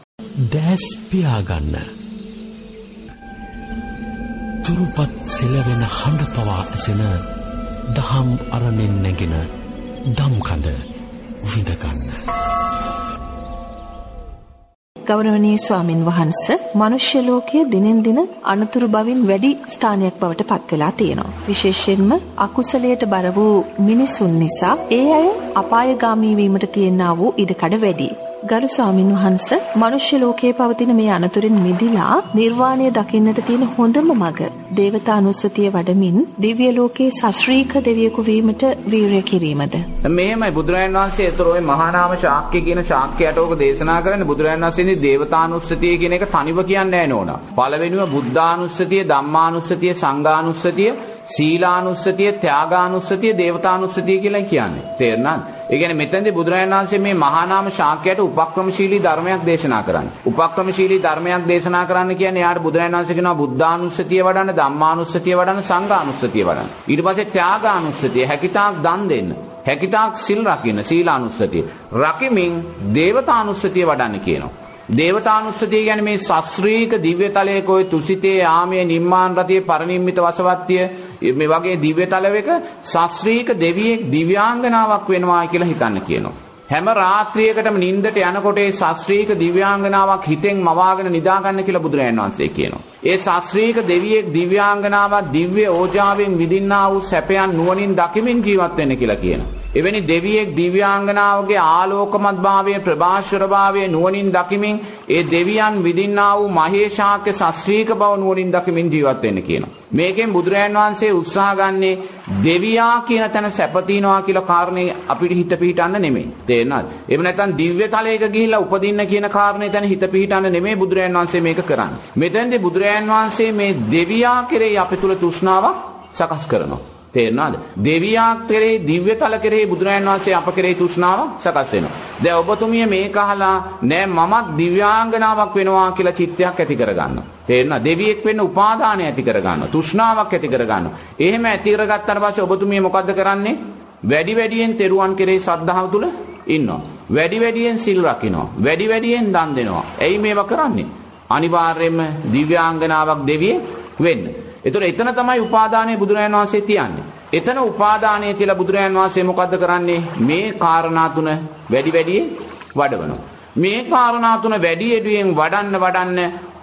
දෑස් පියාගන්න. තුරුපත් සෙලවෙන හඬ පවා ඇසෙන දහම් අරණෙන් නැගෙන දම්කඳ විඳගන්න. ගෞරවනීය ස්වාමින් වහන්ස මනුෂ්‍ය ලෝකයේ දිනෙන් දින අනතුරු බවින් වැඩි ස්ථානයක් බවට පත් වෙලා තියෙනවා. විශේෂයෙන්ම අකුසලයට බර වූ මිනිසුන් නිසා ඒ අය අපායගාමී වීමට තියෙනා වූ ඉඩකඩ වැඩි. ගරු ස්වාමින් වහන්ස මනුෂ්‍ය ලෝකයේ පවතින මේ අනතුරින් මිදිලා නිර්වාණය දකින්නට තියෙන හොඳම මඟ දේවතානුස්සතිය වඩමින් දිව්‍ය ලෝකයේ සශ්‍රීක දෙවියෙකු වීමට වීරය කිරීමද මේමයි බුදුරජාණන් වහන්සේ ඒතර ওই මහා නාම ශාක්‍ය කියන ශාක්‍යයට ඕක දේශනා කරන්නේ බුදුරජාණන් වහන්සේනේ දේවතානුස්සතිය කියන එක තනිව කියන්නේ නැහැ නෝනා. පළවෙනිව බුද්ධානුස්සතිය, ධම්මානුස්සතිය, සංඝානුස්සතිය සීලානුස්සතිය, ත්‍යාගානුස්සතිය, දේවතානුස්සතිය කියලා කියන්නේ. තේරුණාද? ඒ කියන්නේ මෙතෙන්දී බුදුරජාණන් වහන්සේ මේ මහා නාම ශාක්‍යයට උපක්‍රමශීලී ධර්මයක් දේශනා කරන්නේ. උපක්‍රමශීලී ධර්මයක් දේශනා කරන්න කියන්නේ යාට බුදුරජාණන් වහන්සේ කියනවා බුද්ධානුස්සතිය වඩන්න, ධම්මානුස්සතිය වඩන්න, සංඝානුස්සතිය වඩන්න. ඊට පස්සේ ත්‍යාගානුස්සතිය හැකිතාක් දන් දෙන්න. හැකිතාක් සිල් රකින්න සීලානුස්සතිය. රකිමින් දේවතානුස්සතිය වඩන්න කියනවා. දේවතානුස්සතිය ගැන මේ ශස්ත්‍රීක දිව්‍යතලයක ඔය තුසිතේ ආමයේ නිම්මාන රතියේ පරිනිම්මිත වසවත්තිය මේ වගේ දිව්‍යතලයක ශස්ත්‍රීක දෙවියෙක් දිව්‍යාංගනාවක් වෙනවා කියලා හිතන්න කියනවා. හැම රාත්‍රියකටම නිින්දට යනකොට ඒ ශස්ත්‍රීක දිව්‍යාංගනාවක් හිතෙන් මවාගෙන නිදාගන්න කියලා බුදුරජාණන් වහන්සේ කියනවා. ඒ ශස්ත්‍රීක දෙවියෙක් දිව්‍යාංගනාවක් දිව්‍ය ඕජාවෙන් විඳින්නා වූ සැපයන් නුවණින් දකිමින් ජීවත් වෙන්න කියලා කියනවා. එවැනි දෙවියෙක් දිව්‍යාංගනාවගේ ආලෝකමත් භාවය ප්‍රභාෂර භාවය නුවණින් දකිමින් ඒ දෙවියන් විදින්නා වූ මහේශාක්‍ය ශස්ත්‍රීක බව නුවණින් දකිමින් ජීවත් වෙන්න කියනවා. මේකෙන් බුදුරජාන් වහන්සේ උත්සාහ ගන්නේ දෙවියා කියන තැන සැපතිනවා කියලා කාරණේ අපිට හිත පිහිටන්න නෙමෙයි. තේරෙනවද? එහෙම නැත්නම් දිව්‍ය තලයක ගිහිල්ලා උපදින්න කියන කාරණේ තැන හිත පිහිටන්න නෙමෙයි බුදුරජාන් වහන්සේ මේක කරන්නේ. මෙතෙන්දී බුදුරජාන් වහන්සේ මේ දෙවියා කෙරෙහි අපි තුල තෘෂ්ණාවක් සකස් කරනවා. තේරෙනවද? දෙවියා කෙරෙහි දිව්‍යතල කෙරෙහි බුදුරජාණන් වහන්සේ අප කෙරෙහි තෘෂ්ණාව සකස් වෙනවා. දැන් ඔබතුමිය මේක අහලා නෑ මමත් දිව්‍යාංගනාවක් වෙනවා කියලා චිත්තයක් ඇති කරගන්නවා. තේරෙනවද? දෙවියෙක් වෙන්න උපාදානය ඇති කරගන්නවා. තෘෂ්ණාවක් ඇති කරගන්නවා. එහෙම ඇති කරගත්තාට පස්සේ ඔබතුමිය මොකද්ද කරන්නේ? වැඩි වැඩියෙන් තෙරුවන් කෙරෙහි සද්ධාව තුල ඉන්නවා. වැඩි වැඩියෙන් සිල් රකින්නවා. වැඩි වැඩියෙන් දන් දෙනවා. ඇයි මේවා කරන්නේ? අනිවාර්යයෙන්ම දිව්‍යාංගනාවක් දෙවියෙක් වෙන්න. එතකොට එතන තමයි උපාදානයේ බුදුරජාණන් වහන්සේ තියන්නේ. එතන උපාදානය කියලා බුදුරජාණන් වහන්සේ මොකද්ද කරන්නේ? මේ කාරණා තුන වැඩි වැඩියෙන් වඩවනවා. මේ කාරණා තුන වැඩි වැඩියෙන් වඩන්න වඩන්න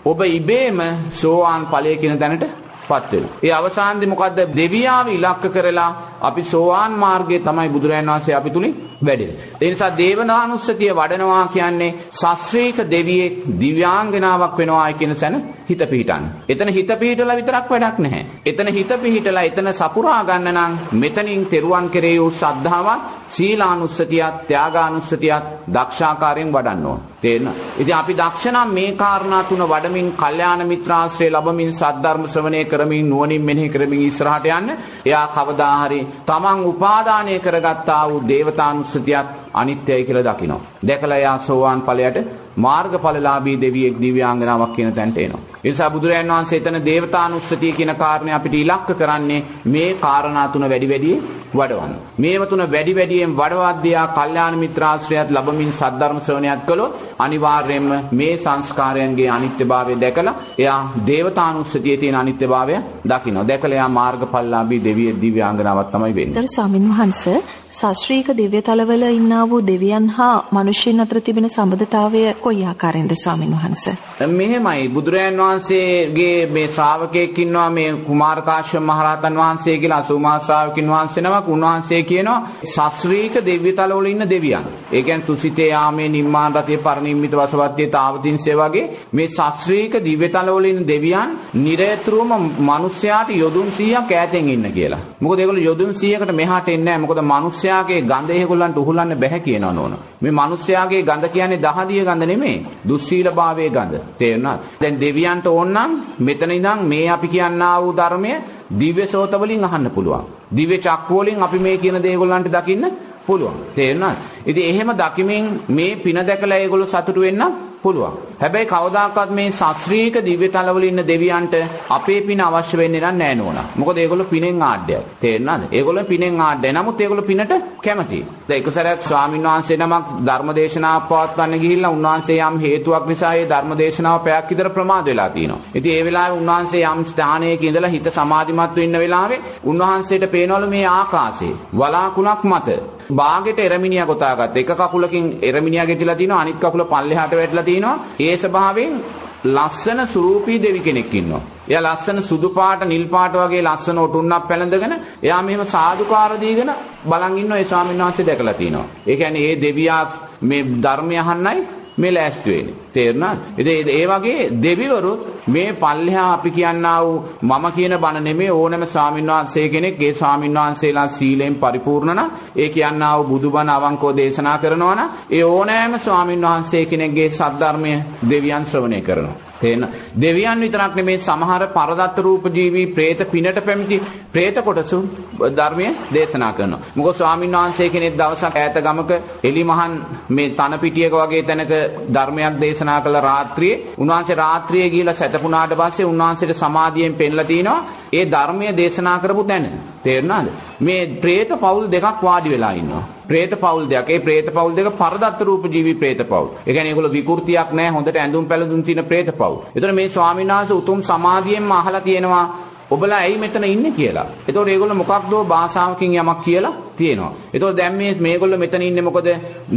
ඔබ ඉබේම සෝවාන් ඵලය කියන තැනට පත් වෙනවා. ඒ අවසානයේ මොකද්ද? දෙවියාව ඉලක්ක කරලා අපි සෝවාන් මාර්ගයේ තමයි බුදුරජාණන් වහන්සේ අපි තුලින් වැඩෙන්නේ. ඒ නිසා දේවනානුස්සතිය වඩනවා කියන්නේ ශාස්ත්‍රීක දෙවියෙක් දිව්‍යාංගනාවක් වෙනවායි කියන සැන හිත පිහිටන්න. එතන හිත පිහිටලා විතරක් වැඩක් නැහැ. එතන හිත පිහිටලා එතන සපුරා ගන්න නම් මෙතනින් තෙරුවන් කෙරෙහි වූ ශ්‍රද්ධාවත් සීලානුස්සතියත් ත්‍යාගානුස්සතියත් දක්ෂාකාරයෙන් වඩන්න ඕන. තේරෙනවද? ඉතින් අපි දක්ෂ නම් මේ කාරණා තුන වඩමින් කල්යාණ මිත්‍රාශ්‍රය ලැබමින් සද්ධර්ම ශ්‍රවණය කරමින් නුවණින් මෙනෙහි කරමින් ඉස්සරහට යන්න එයා කවදා හරි තමන් උපාදානය කරගත්තා වූ දේවතානුස්සතියත් අනිත්‍යයි කියලා දකිනවා. දැකලා එයා සෝවාන් ඵලයට මාර්ගඵලලාභී දෙවියෙක් දිව්‍යාංගනාවක් කියන තැනට එනවා. ඒ නිසා බුදුරජාණන් වහන්සේ එතන දේවතානුස්සතිය කියන කාරණේ අපිට ඉලක්ක කරන්නේ මේ කාරණා තුන වැඩි වැඩියෙන් වඩවන්න. මේව තුන වැඩි වැඩියෙන් වඩවද්දියා කල්යාණ මිත්‍රාශ්‍රයත් ලැබමින් සද්ධර්ම ශ්‍රවණයත් කළොත් අනිවාර්යයෙන්ම මේ සංස්කාරයන්ගේ අනිත්‍යභාවය දැකලා එයා දේවතානුස්සතියේ තියෙන අනිත්‍යභාවය දකිනවා. දැකලා එයා මාර්ගඵලලාභී දෙවියෙක් දිව්‍යාංගනාවක් තමයි වෙන්නේ. ගරු ස්වාමින් වහන්සේ ශාස්ත්‍රීය දිව්‍යතලවල ඉන්නා වූ දෙවියන් හා මිනිසුන් අතර තිබෙන සම්බන්ධතාවය කොයි ආකාරයෙන්ද ස්වාමින් වහන්සේ? මෙහෙමයි බුදුරජාන් වහන්සේගේ මේ ශ්‍රාවකයෙක් ඉන්නවා මේ කුමාර කාශ්‍යප මහරහතන් වහන්සේ කියලා අසුමා ශ්‍රාවකින් වහන්සේ නමක් උන්වහන්සේ කියනවා ශාස්ත්‍රීය දිව්‍යතලවල ඉන්න දෙවියන්. ඒ කියන්නේ තුසිතේ යාමේ නිම්මාන රතිය පරිනිම්මිත වසවත්තිය තාවතින්සේ වගේ මේ ශාස්ත්‍රීය දිව්‍යතලවල ඉන්න දෙවියන් නිරේතුරුවම මිනිස්යාට යොදුන් 100ක් ඈතෙන් ඉන්න කියලා. මොකද ඒගොල්ලෝ යොදුන් 100කට මෙහාට එන්නේ නැහැ. මොකද මිනිස් මිනිස්යාගේ ගඳ ඒගොල්ලන්ට උහුලන්න බැහැ කියනවා නෝන. මේ මිනිස්යාගේ ගඳ කියන්නේ දහදිය ගඳ නෙමෙයි. දුස්සීලභාවයේ ගඳ. තේරුණාද? දැන් දෙවියන්ට ඕනනම් මෙතන ඉඳන් මේ අපි කියන්නා වූ ධර්මය දිව්‍ය සෝත වලින් අහන්න පුළුවන්. දිව්‍ය චක්ක වලින් අපි මේ කියන දේ ඒගොල්ලන්ට දකින්න පුළුවන්. තේරුණාද? ඉතින් එහෙම දකිමින් මේ පින දැකලා ඒගොල්ලෝ සතුටු වෙන්න පුළුවන්. හැබැයි කවදාකවත් මේ ශාස්ත්‍රීයක දිව්‍ය තලවල ඉන්න දෙවියන්ට අපේ පින අවශ්‍ය වෙන්නේ නැහැ නෝනා. මොකද ඒගොල්ලෝ පිනෙන් ආඩ්‍යයි. තේරෙනවද? ඒගොල්ලෝ පිනෙන් ආඩ්‍යයි. නමුත් ඒගොල්ලෝ පිනට කැමතියි. දැන් එක සැරයක් ස්වාමීන් වහන්සේ නමක් ධර්මදේශනාවක් පවත්වන්න ගිහිල්ලා උන්වහන්සේ යම් හේතුවක් නිසා ඒ ධර්මදේශනාව පැයක් විතර ප්‍රමාද වෙලා තියෙනවා. ඉතින් ඒ වෙලාවේ උන්වහන්සේ යම් ස්ථානයක ඉඳලා හිත සමාධිමත් වෙන්න වෙලාවේ උන්වහන්සේට පේනවලු මේ ආකාශයේ වලාකුණක් මත බාගෙට එරමිනියා ගොතාගත්ත. එක කකුලකින් එරමිනියා ගෙතිලා තිනවා අනිත් කකුල පල්ලෙහාට වැටලා තිනවා. ඒ ස්වභාවයෙන් ලස්සන සුරූපී දෙවි කෙනෙක් ඉන්නවා. එයා ලස්සන සුදු පාට නිල් පාට වගේ ලස්සන ඔටුන්නක් පැලඳගෙන එයා මෙහෙම සාදුකාර දීගෙන බලන් ඉන්නවා ඒ ස්වාමීන් වහන්සේ දැකලා තිනවා. ඒ කියන්නේ ඒ දෙවියා මේ ධර්මය අහන්නයි මේ ලෑස්ති වෙන්නේ. තේරුණාද? ඉතින් ඒ වගේ දෙවිවරුත් මේ පල්ලෙහා අපි කියන්නා වූ මම කියන බණ නෙමෙයි ඕනෑම ස්වාමින්වහන්සේ කෙනෙක් ඒ ස්වාමින්වහන්සේලා සීලයෙන් පරිපූර්ණ නම් ඒ කියන්නා වූ බුදුබණ අවංකව දේශනා කරනවා නම් ඒ ඕනෑම ස්වාමින්වහන්සේ කෙනෙක්ගේ සද්ධර්මය දෙවියන් ශ්‍රවණය කරනවා. තේන දෙවියන් විතරක් නෙමේ සමහර පරදත්ත රූප ජීවි പ്രേත පිනට පැමිණි പ്രേත කොටසු ධර්මයේ දේශනා කරනවා. මොකද ස්වාමීන් වහන්සේ කෙනෙක් දවසක් ඈත ගමක එලිමහන් මේ තන පිටියක වගේ තැනක ධර්මයක් දේශනා කළ රාත්‍රියේ උන්වහන්සේ රාත්‍රියේ ගිහිලා සැතපුණාට පස්සේ උන්වහන්සේට සමාධියෙන් පෙන්ලා තිනවා ඒ ධර්මයේ දේශනා කරපු තැන. තේරුණාද? මේ പ്രേත පවුල් දෙකක් වාඩි වෙලා ඉන්නවා. പ്രേත පවුල් දෙකක්. ඒ പ്രേත පවුල් දෙක පරදත්ත රූප ජීවි പ്രേත පවුල්. ඒ කියන්නේ ඒගොල්ලෝ විකෘතියක් නැහැ. හොඳට ඇඳුම් පැළඳුම් තියෙන പ്രേත පවුල්. ඒතර මේ ස්වාමීන් වහන්සේ උතුම් සමාධියෙන්ම අහලා තියෙනවා ඔබලා ඇයි මෙතන ඉන්නේ කියලා. ඒතකොට ඒගොල්ලෝ මොකක්දෝ භාෂාවකින් යමක් කියලා තියෙනවා. ඒතකොට දැන් මේ මේගොල්ලෝ මෙතන ඉන්නේ මොකද?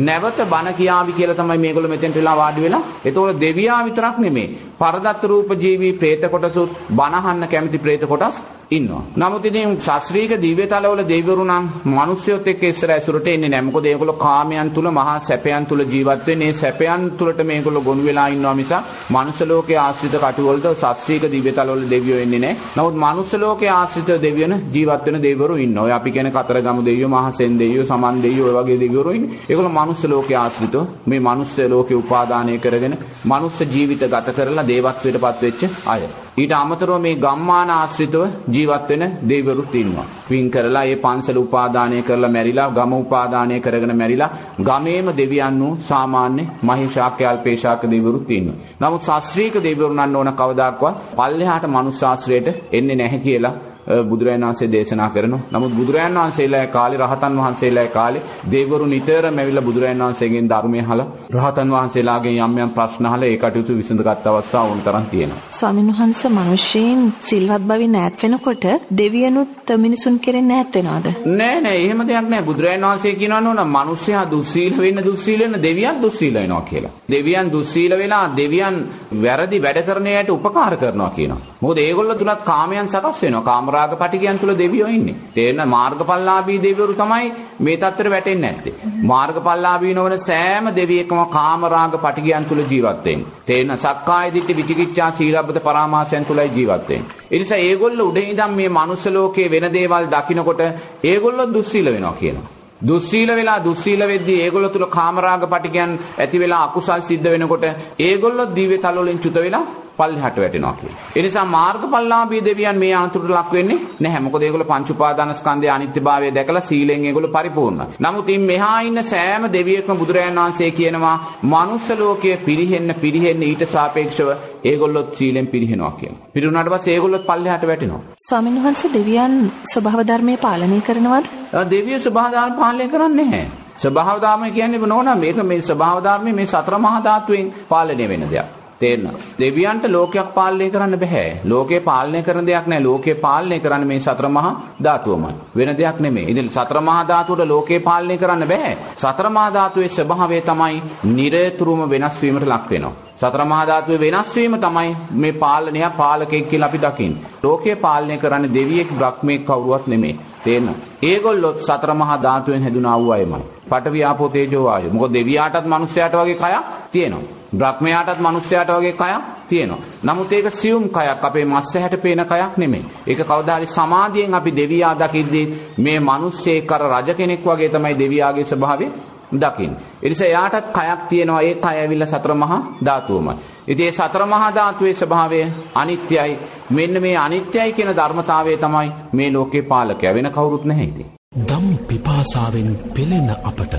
නැවත බණ කියාවි කියලා තමයි මේගොල්ලෝ මෙතෙන්ට වෙලා වාඩි වෙලා. ඒතකොට දෙවියා විතරක් නෙමේ. පරදත් රූප ජීවි പ്രേත කොටසුත් බණහන්න කැමති പ്രേත කොටස් ඉන්නවා. නමුත් ඉතින් ශාස්ත්‍රීය දිව්‍යතලවල දෙවිවරු නම් මිනිස්සුත් එක්ක ඉස්සර ඇසුරට එන්නේ නැහැ. මොකද ඒගොල්ලෝ කාමයන් තුල මහා සැපයන් තුල ජීවත් වෙන්නේ. සැපයන් තුලට මේගොල්ලෝ ගොනු වෙලා ඉන්නවා මිසක් මනුෂ්‍ය ලෝකයේ ආශ්‍රිත කටුවලට ශාස්ත්‍රීය දිව්‍යතලවල දෙවියෝ එන්නේ නැහැ. නමුත් මනුෂ්‍ය ලෝකයේ ආශ්‍රිත දෙවියන ජීවත් වෙන දෙවිවරු ඉන්නවා. ඔය අපි කියන කතරගම දෙවියෝ, මහසෙන් දෙවියෝ, සමන් දෙවියෝ ඔය වගේ දෙවිවරු ඉන්නේ. ඒගොල්ලෝ මනුෂ්‍ය ලෝකයේ ආශ්‍රිතව මේ මනුෂ්‍ය ලෝකේ උපාදානය කරගෙන මනුෂ්‍ය ජීවිත ගත කරලා දේවත්වයටපත් වෙච්ච අය. ඊට අමතරව මේ ගම්මාන ආශ්‍රිතව ජීවත් වෙන දෙවිවරුත් ඉන්නවා. පින් කරලා ඒ පන්සල උපාදානය කරලා මැරිලා ගම උපාදානය කරගෙන මැරිලා ගමේම දෙවියන් වූ සාමාන්‍ය මහේශාක්‍ය අල්පේශාක්‍ය දෙවිවරුත් ඉන්නවා. නමුත් ශාස්ත්‍රීය දෙවිවරු නන්න ඕන කවදාක්වත් පල්ලෙහාට මනුස්ස ශාස්ත්‍රයට එන්නේ නැහැ කියලා බුදුරජාණන් වහන්සේ දේශනා කරනවා. නමුත් බුදුරජාණන් වහන්සේලා කාලේ රහතන් වහන්සේලා කාලේ දෙවිවරු නිතරම ඇවිල්ලා බුදුරජාණන් වහන්සේගෙන් ධර්මය අහලා රහතන් වහන්සේලාගෙන් යම් යම් ප්‍රශ්න අහලා ඒ කටයුතු විසඳගත් අවස්ථා වුණ තරම් තියෙනවා. ස්වාමීන් වහන්සේ මිනිසෙයින් සිල්වත් බවින් ඈත් වෙනකොට දෙවියනුත් මිනිසුන් කෙරෙන් ඈත් වෙනවද? නෑ නෑ එහෙම දෙයක් නෑ. බුදුරජාණන් වහන්සේ කියනවා නෝන මිනිස්සයා දුස්සීල වෙන්න දුස්සීල වෙන්න දෙවියන් දුස්සීල වෙනවා කියලා. දෙවියන් දුස්සීල වෙලා දෙවියන් වැරදි වැඩ කරන අයට උපකාර කරනවා කියනවා. මොකද ඒගොල්ලෝ තුලත් කාමයන් සකස් වෙනවා. කාමරාග පටිකයන් තුල දෙවියෝ ඉන්නේ. තේරෙන මාර්ගඵලලාභී දෙවිවරු තමයි මේ தත්තර වැටෙන්නේ නැත්තේ. මාර්ගඵලලාභී නොවන සෑම දෙවියෙක්ම කාමරාග පටිකයන් තුල ජීවත් වෙන්නේ. තේරෙන සක්කාය දිට්ඨි විචිකිච්ඡා සීලබ්බත පරාමාසයන් තුලයි ජීවත් වෙන්නේ. ඒ නිසා ඒගොල්ලෝ උඩින් ඉඳන් මේ මනුස්ස ලෝකයේ වෙන දේවල් දකිනකොට ඒගොල්ලෝ දුස්සීල වෙනවා කියනවා. දුස්සීල වෙලා දුස්සීල වෙද්දී ඒගොල්ලෝ තුල කාමරාග පටිකයන් ඇති වෙලා අකුසල් සිද්ධ වෙනකොට ඒගොල්ලෝ දිව්‍ය තල වලින් චුත වෙලා පල්ලෙහාට වැටෙනවා කියන්නේ. ඒ නිසා මාර්ගඵලලාභී දෙවියන් මේ අනතුරට ලක් වෙන්නේ නැහැ. මොකද ඒගොල්ලෝ පංච උපාදානස්කන්ධයේ අනිත්‍යභාවය දැකලා සීලෙන් ඒගොල්ලෝ පරිපූර්ණයි. නමුත් ඉන් මෙහා ඉන්න සෑම දෙවියෙක්ම බුදුරජාණන් වහන්සේ කියනවා මනුස්ස ලෝකයේ පිරිහෙන්න පිරිහෙන්න ඊට සාපේක්ෂව ඒගොල්ලොත් සීලෙන් පිරිහෙනවා කියනවා. පිරිුණාට පස්සේ ඒගොල්ලොත් පල්ලෙහාට වැටෙනවා. ස්වාමීන් වහන්සේ දෙවියන් ස්වභාව ධර්මයේ පාලනය කරනවද? දෙවියෝ ස්වභාව ධර්ම පාලනය කරන්නේ නැහැ. ස්වභාව ධර්ම කියන්නේ නෝනා මේක මේ ස්වභාව ධර්මයේ මේ සතර මහා ධාතුවෙන් පාලනය වෙන දෙයක්. තේරෙනවා. දෙවියන්ට ලෝකයක් පාලනය කරන්න බෑ. ලෝකේ පාලනය කරන දෙයක් නෑ. ලෝකේ පාලනය කරන්න මේ සතර මහා ධාතුවමයි. වෙන දෙයක් නෙමෙයි. ඉතින් සතර මහා ධාතුවට ලෝකේ පාලනය කරන්න බෑ. සතර මහා ධාතුවේ ස්වභාවය තමයි නිරතුරුවම වෙනස් වීමට ලක් වෙනවා. සතර මහා ධාතුවේ වෙනස් වීම තමයි මේ පාලනය පාලකෙක් කියලා අපි දකින්නේ. ලෝකේ පාලනය කරන්නේ දෙවියෙක් බ්‍රහ්මෙක් කවුරුවත් නෙමෙයි. තේරෙනවද? ඒගොල්ලොත් සතර මහා ධාතුවෙන් හැදුනා වූ අයමයි. පඨවි ආපෝ තේජෝ වායෝ. මොකද දෙවියාටත් මිනිස්යාට වගේ කයක් තියෙනවා. බ්‍රහ්මයාටත් මිනිස්යාට වගේ කයක් තියෙනවා. නමුත් ඒක සියුම් කයක් අපේ මස් ඇහැට පේන කයක් නෙමෙයි. ඒක කවදා හරි සමාධියෙන් අපි දෙවියා දකිද්දී මේ මිනිස්සෙක් අර රජ කෙනෙක් වගේ තමයි දෙවියාගේ ස්වභාවය දකින්න. ඒ නිසා එයාටත් කයක් තියෙනවා. ඒ කය ඇවිල්ලා සතර මහා ධාතුවමයි. ඉතින් මේ සතර මහා ධාතුවේ ස්වභාවය අනිත්‍යයි. මෙන්න මේ අනිත්‍යයි කියන ධර්මතාවය තමයි මේ ලෝකේ පාලකයා වෙන කවුරුත් නැහැ ඉතින්. දම් පිපා ආසාාවෙන් පෙළෙන අපට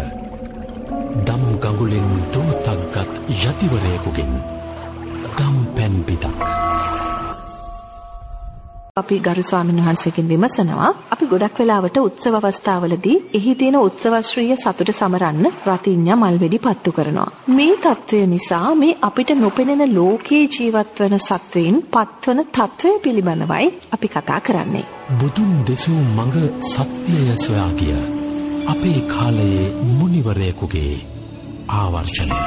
දම් ගඟුලෙන් දෝතක්ගත් යතිවරයකුගෙන් ගම් පැන් පිතක්. අපි ගරු ස්වාමීන් වහන්සේගෙන් විමසනවා අපි ගොඩක් වෙලාවට උත්සව අවස්ථාවලදී එහි තියෙන උත්සවශ්‍රීය සතුට සමරන්න රතිඤ්ඤා මල්වැඩි පත්තු කරනවා. මේ తත්වය නිසා මේ අපිට නොපෙනෙන ලෝකේ ජීවත් වන සත්වයින් පත්වන తත්වය පිළිබඳවයි අපි කතා කරන්නේ. බුදුන් දෙසූ මඟ සත්‍යය සොයා ගිය අපේ කාලයේ මුනිවරයෙකුගේ ආවර්ෂණය.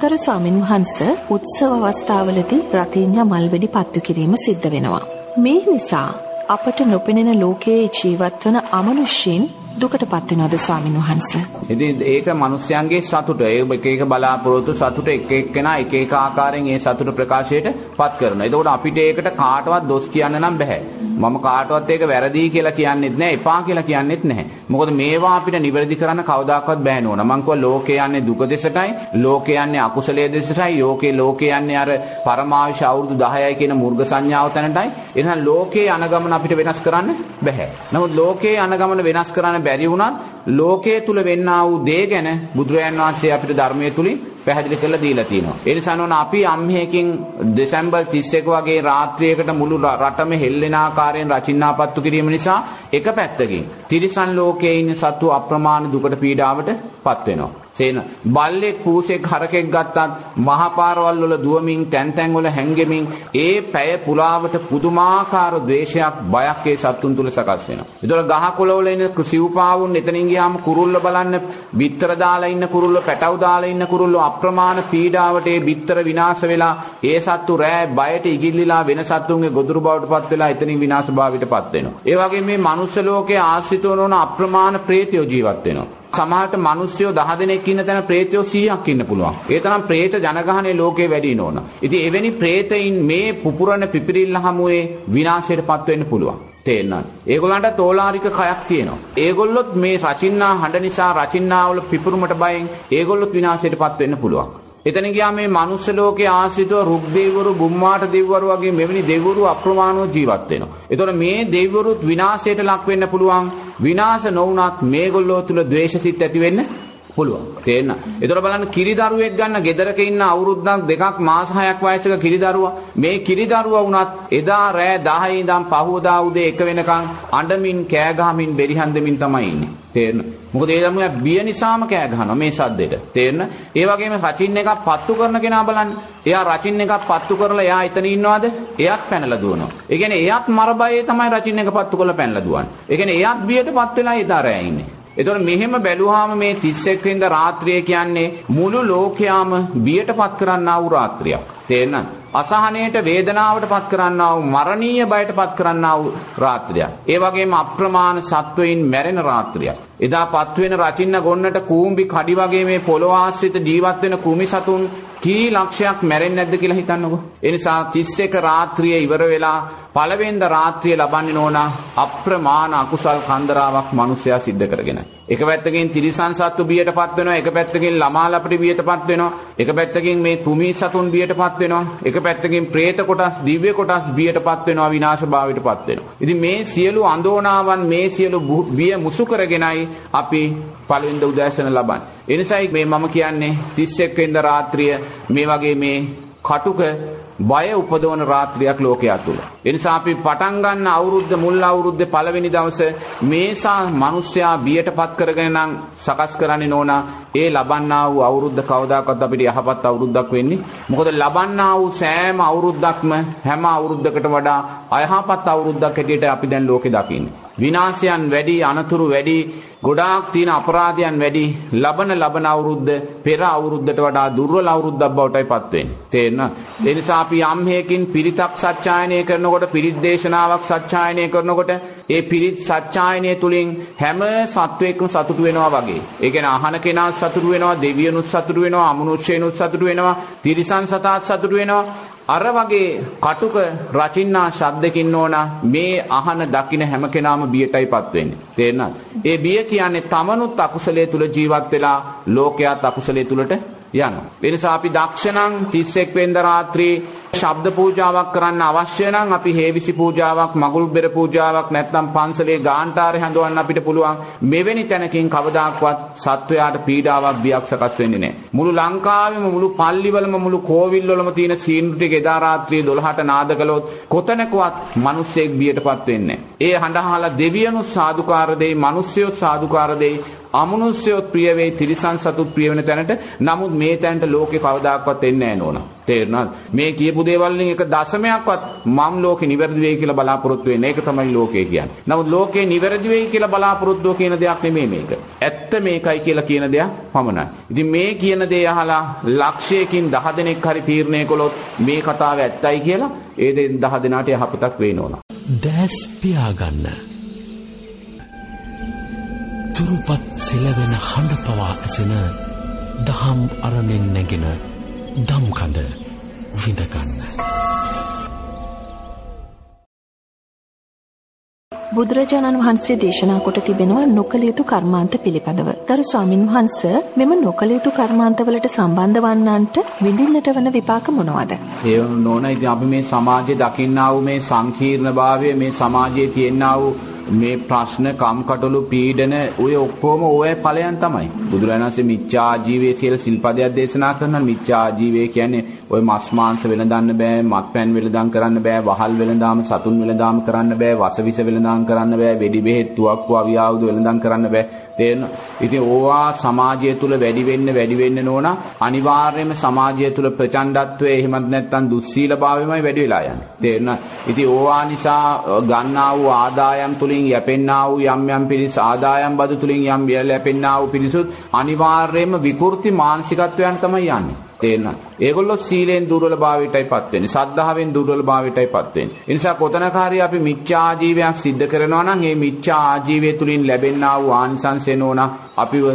ගරු ස්වාමින් වහන්ස උත්සව අවස්ථාවලදී රතිඤ්ඤා මල්වැඩි පත්තු කිරීම සිද්ධ වෙනවා. මේ නිසා අපට නොපෙනෙන ලෝකයේ ජීවත් වන අමනුෂ්‍යයන් දුකට පත් වෙනවද ස්වාමින් වහන්සේ? ඉතින් ඒක මිනිස්යන්ගේ සතුට. ඒ එක එක බලාපොරොත්තු සතුට එක එක්කෙනා එක එක ආකාරයෙන් ඒ සතුට ප්‍රකාශයට පත් කරනවා. එතකොට අපිට ඒකට කාටවත් දොස් කියන්න නම් බෑ. මම කාටවත් ඒක වැරදි කියලා කියන්නෙත් නෑ, එපා කියලා කියන්නෙත් නැහැ. මොකද මේවා අපිට නිවැරදි කරන්න කවදාකවත් බෑ නෝන. මං කිව්වා ලෝකේ යන්නේ දුක දෙසටයි, ලෝකේ යන්නේ අකුසලයේ දෙසටයි, යෝකේ ලෝකේ යන්නේ අර පරමාවිෂ අවුරුදු 10යි කියන මුර්ග සංඥාව තැනටයි. එහෙනම් ලෝකේ අනගමන අපිට වෙනස් කරන්න බෑ. නමුත් ලෝකේ අනගමන වෙනස් කරන්න බැරි වුණත් ලෝකයේ තුල වෙන්නා වූ දේ ගැන බුදුරජාන් වහන්සේ අපිට ධර්මයේ තුලින් පැහැදිලි කරලා දීලා තියෙනවා. ඒ නිසා නෝන අපි අම්හේකින් දෙසැම්බර් 31 වගේ රාත්‍රියකට මුළු රටම හෙල්ලෙන ආකාරයෙන් රචින්නාපත්තු කිරීම නිසා එක පැත්තකින් තිරිසන් ලෝකයේ ඉන්න සත්තු අප්‍රමාණ දුකට පීඩාවට පත් වෙනවා. සේන බල්ලෙක් පූසෙක් හරකෙක් ගත්තත් මහපාරවල් වල දුවමින් තැන් තැන් වල හැංගෙමින් ඒ පැය පුලාවට පුදුමාකාර ද්වේෂයක් බයක් ඒ සත්තුන් තුල සකස් වෙනවා. ඒතකොට ගහකොළ වල ඉන්න සිව්පාවුන් එතනින් ගියාම කුරුල්ල බලන්න බිත්තර දාලා ඉන්න කුරුල්ල පැටව දාලා ඉන්න කුරුල්ල අප්‍රමාණ පීඩාවට ඒ බිත්තර විනාශ වෙලා ඒ සත්තු රෑ බයට ඉගිල්ලිලා වෙන සත්තුන්ගේ ගොදුරු බවට පත් වෙලා එතනින් විනාශ භාවයට පත් වෙනවා. ඒ වගේ මේ මනුස්ස ලෝකයේ ආශ්‍රිතව නොවන අප්‍රමාණ ප්‍රේතයෝ ජීවත් වෙනවා. සමහරට මිනිස්සුયો 10 දෙනෙක් ඉන්න තැන ප්‍රේතයෝ 100ක් ඉන්න පුළුවන්. ඒ තරම් ප්‍රේත ජනගහනය ලෝකේ වැඩි නෝන. ඉතින් එවැනි ප්‍රේතයින් මේ පුපුරන පිපිරිල්ල හමුවේ විනාශයටපත් වෙන්න පුළුවන්. තේරෙනවද? ඒගොල්ලන්ට තෝලාරික කයක් තියෙනවා. ඒගොල්ලොත් මේ රචින්නා හඬ නිසා රචින්නාවල පිපුරුමට බයෙන් ඒගොල්ලොත් විනාශයටපත් වෙන්න පුළුවන්. එතන ගියා මේ මනුස්ස ලෝකයේ ආශ්‍රිතව රුක් දෙවිවරු, බුම්මාට දෙවිවරු වගේ මෙවැනි දෙවිවරු අප්‍රමාණව ජීවත් වෙනවා. ඒතකොට මේ දෙවිවරුත් විනාශයට ලක් වෙන්න පුළුවන්. විනාශ නොවුනත් මේගොල්ලෝ තුල ද්වේෂසිත ඇති වෙන්න පුළුවන්. තේන්න. ඒතර බලන්න කිරි දරුවෙක් ගන්න ගෙදරක ඉන්න අවුරුද්දක් දෙකක් මාස 6ක් වයසක කිරි දරුවා. මේ කිරි දරුවා වුණත් එදා රෑ 10 ඉඳන් පහවදා උදේ 1 වෙනකන් අඬමින් කෑ ගහමින් බෙරිහන් දෙමින් තමයි ඉන්නේ. තේරෙන. මොකද ඒ ළමයා බිය නිසාම කෑ ගහනවා මේ සද්දෙට. තේරෙන. ඒ වගේම රචින් එකක් පත්තු කරන කෙනා බලන්න. එයා රචින් එකක් පත්තු කරලා එයා එතන ඉන්නවද? එයාත් පැනලා දුවනවා. ඒ කියන්නේ එයාත් මරබයේ තමයි රචින් එක පත්තු කරලා පැනලා දුවන්නේ. ඒ කියන්නේ එයාත් බියටපත් වෙලා එදා රෑ ඉන්නේ. එතකොට මෙහෙම බැලුවාම මේ 31 වෙනිදා රාත්‍රිය කියන්නේ මුළු ලෝකයාම බියටපත් කරන්නා වූ රාත්‍රියක්. තේරෙනවද? අසහනයට වේදනාවට පත් කරන්නා වූ මරණීය බයට පත් කරන්නා වූ රාත්‍රියක්. ඒ වගේම අප්‍රමාණ සත්වයින් මැරෙන රාත්‍රියක්. එදා පත්වෙන රචින්න ගොන්නට කූඹි කඩි වගේ මේ පොළොව ආශ්‍රිත ජීවත් වෙන කෘමි සතුන් කී ලක්ෂයක් මැරෙන්නේ නැද්ද කියලා හිතන්නකෝ. ඒ නිසා 31 රාත්‍රිය ඉවර වෙලා පළවෙනිද රාත්‍රිය ලබන්නේ නෝනා අප්‍රමාණ අකුසල් කන්දරාවක් මිනිසයා සිද්ධ කරගෙන. එක පැත්තකින් තිරිසන් සත්තු බියටපත් වෙනවා, එක පැත්තකින් ළමා ලපටි බියටපත් වෙනවා, එක පැත්තකින් මේ තුමී සතුන් බියටපත් වෙනවා, එක පැත්තකින් പ്രേත කොටස්, දිව්‍ය කොටස් බියටපත් වෙනවා, විනාශභාවයටපත් වෙනවා. ඉතින් මේ සියලු අඳෝනාවන් මේ සියලු බිය මුසු කරගෙනයි අපි පළවෙනිද උදෑසන ලබන්නේ. එනිසායි මේ මම කියන්නේ 31 වෙනිදා රාත්‍රිය මේ වගේ මේ කටුක බය උපදවන රාත්‍රියක් ලෝකයා තුල. ඒ නිසා අපි පටන් ගන්න අවුරුද්ද මුල් අවුරුද්දේ පළවෙනි දවසේ මේසා මිනිස්සයා බියටපත් කරගෙන නම් සකස් කරන්නේ නෝනා ඒ ලබන්නා වූ අවුරුද්ද කවදාකවත් අපිට යහපත් අවුරුද්දක් වෙන්නේ. මොකද ලබන්නා වූ සෑම අවුරුද්දක්ම හැම අවුරුද්දකට වඩා අයහපත් අවුරුද්දක් හැටියට අපි දැන් ලෝකේ දකින්නේ. විනාශයන් වැඩි අනතුරු වැඩි ගොඩාක් තියෙන අපරාධයන් වැඩි ලබන ලබන අවුරුද්ද පෙර අවුරුද්දට වඩා දුර්වල අවුරුද්දක් බවටයි පත් වෙන්නේ. තේරෙනවද? ඒ නිසා අපි යම් හේකින් පිරිතක් සත්‍යයනය කරනකොට පිරිත් දේශනාවක් සත්‍යයනය කරනකොට ඒ පිරිත් සත්‍යයනය තුලින් හැම සත්වයකම සතුටු වෙනවා වගේ. ඒ කියන්නේ අහන කෙනා සතුටු වෙනවා, දෙවියනුත් සතුටු වෙනවා, අමනුෂ්‍යයනුත් සතුටු වෙනවා, තිරිසන් සතාත් සතුටු වෙනවා. අර වගේ කටුක රචින්නා ශබ්දකින් ඕන මේ අහන දකින හැම කෙනාම බියටයිපත් වෙන්නේ. තේරෙනවද? ඒ බිය කියන්නේ තමනුත් අකුසලයේ තුල ජීවත් වෙලා ලෝකයාත් අකුසලයේ තුලට යනවා. ඒ නිසා අපි දක්ෂණං 31 වෙනිදා රාත්‍රියේ ශබ්ද පූජාවක් කරන්න අවශ්‍ය නම් අපි හේවිසි පූජාවක් මගුල් බෙර පූජාවක් නැත්නම් පන්සලේ ගාන්ටාරේ හඳවන්න අපිට පුළුවන් මෙවැනි තැනකින් කවදාක්වත් සත්වයාට පීඩාවක් බියක් සකස් වෙන්නේ නැහැ. මුළු ලංකාවෙම මුළු පල්ලිවලම මුළු කෝවිල්වලම තියෙන සීනු ටික එදා රාත්‍රියේ 12ට නාද කළොත් කොතැනකවත් මිනිස්සෙක් බියටපත් වෙන්නේ නැහැ. ඒ හඬ අහලා දෙවියනුත් සාදුකාර දෙයි, මිනිස්සුයොත් සාදුකාර දෙයි. අමනුෂ්‍යයොත් ප්‍රිය වෙයි තිරිසන් සතුත් ප්‍රිය වෙන තැනට. නමුත් මේ තැනට ලෝකේ කවදාකවත් එන්නේ නැහැ නෝනා. තේරුණාද? මේ කියපු දේවල් වලින් එක දශමයක්වත් මම් ලෝකේ නිවැරදි වෙයි කියලා බලාපොරොත්තු වෙන්නේ ඒක තමයි ලෝකේ කියන්නේ. නමුත් ලෝකේ නිවැරදි වෙයි කියලා බලාපොරොත්තු කියන දෙයක් නෙමෙයි මේක. ඇත්ත මේකයි කියලා කියන දෙයක් පමණයි. ඉතින් මේ කියන දේ අහලා ලක්ෂයකින් 10 දෙනෙක් හරි තීරණය කළොත් මේ කතාව ඇත්තයි කියලා ඒ 10 දෙනාට යහපතක් වෙයි නෝනා. දැස් පියාගන්න තුරුපත් සෙලවෙන හඬ පවා ඇසෙන දහම් අරණෙන් නැගෙන දම්කඳ විඳගන්න. බුදුරජාණන් වහන්සේ දේශනා කොට තිබෙනවා නොකළ යුතු කර්මාන්ත පිළිබඳව. ගරු ස්වාමින් වහන්ස මෙම නොකළ යුතු කර්මාන්තවලට සම්බන්ධ වන්නන්ට විඳින්නට වන විපාක මොනවද? ඒ නෝන ඉතින් අපි මේ සමාජයේ දකින්නා වූ මේ සංකීර්ණභාවය මේ සමාජයේ තියෙනා වූ මේ ප්‍රශ්න කම්කටොළු පීඩන ඔය ඔක්කොම ඔය ඵලයන් තමයි. බුදුරජාණන් වහන්සේ මිච්ඡා ජීවය කියලා සිල්පදයක් දේශනා කරනවා. මිච්ඡා ජීවය කියන්නේ ඔය මස් මාංශ වෙනදන්න බෑ, මත්පැන් වෙනදම් කරන්න බෑ, වහල් වෙනදාම සතුන් වෙනදාම කරන්න බෑ, වසවිස වෙනදාම් කරන්න බෑ, වෙඩි බෙහෙත් තුවක්කු අවියාවුද වෙනදම් කරන්න බෑ. තේරෙන ඉතින් ඕවා සමාජය තුල වැඩි වෙන්න වැඩි වෙන්න නෝන අනිවාර්යයෙන්ම සමාජය තුල ප්‍රචණ්ඩත්වය එහෙමත් නැත්නම් දුස්සීලභාවයමයි වැඩි වෙලා යන්නේ තේරෙන ඉතින් ඕවා නිසා ගන්නා වූ ආදායම් තුලින් යැපෙන්නා වූ යම් යම් පිරිස් ආදායම් බදු තුලින් යම් යැපෙන්නා වූ පිරිසුත් අනිවාර්යයෙන්ම විකෘති මානසිකත්වයන් තමයි යන්නේ තේරෙනවද? ඒගොල්ලෝ සීලෙන් දුර්වලභාවයටයිපත් වෙන්නේ. සද්ධාවෙන් දුර්වලභාවයටයිපත් වෙන්නේ. ඒ නිසා කොතනකාරී අපි මිච්ඡා ආජීවයක් සිද්ධ කරනවා නම් මේ මිච්ඡා ආජීවය තුලින් ලැබෙනා වූ ආනිසංසය නෝනා අපිව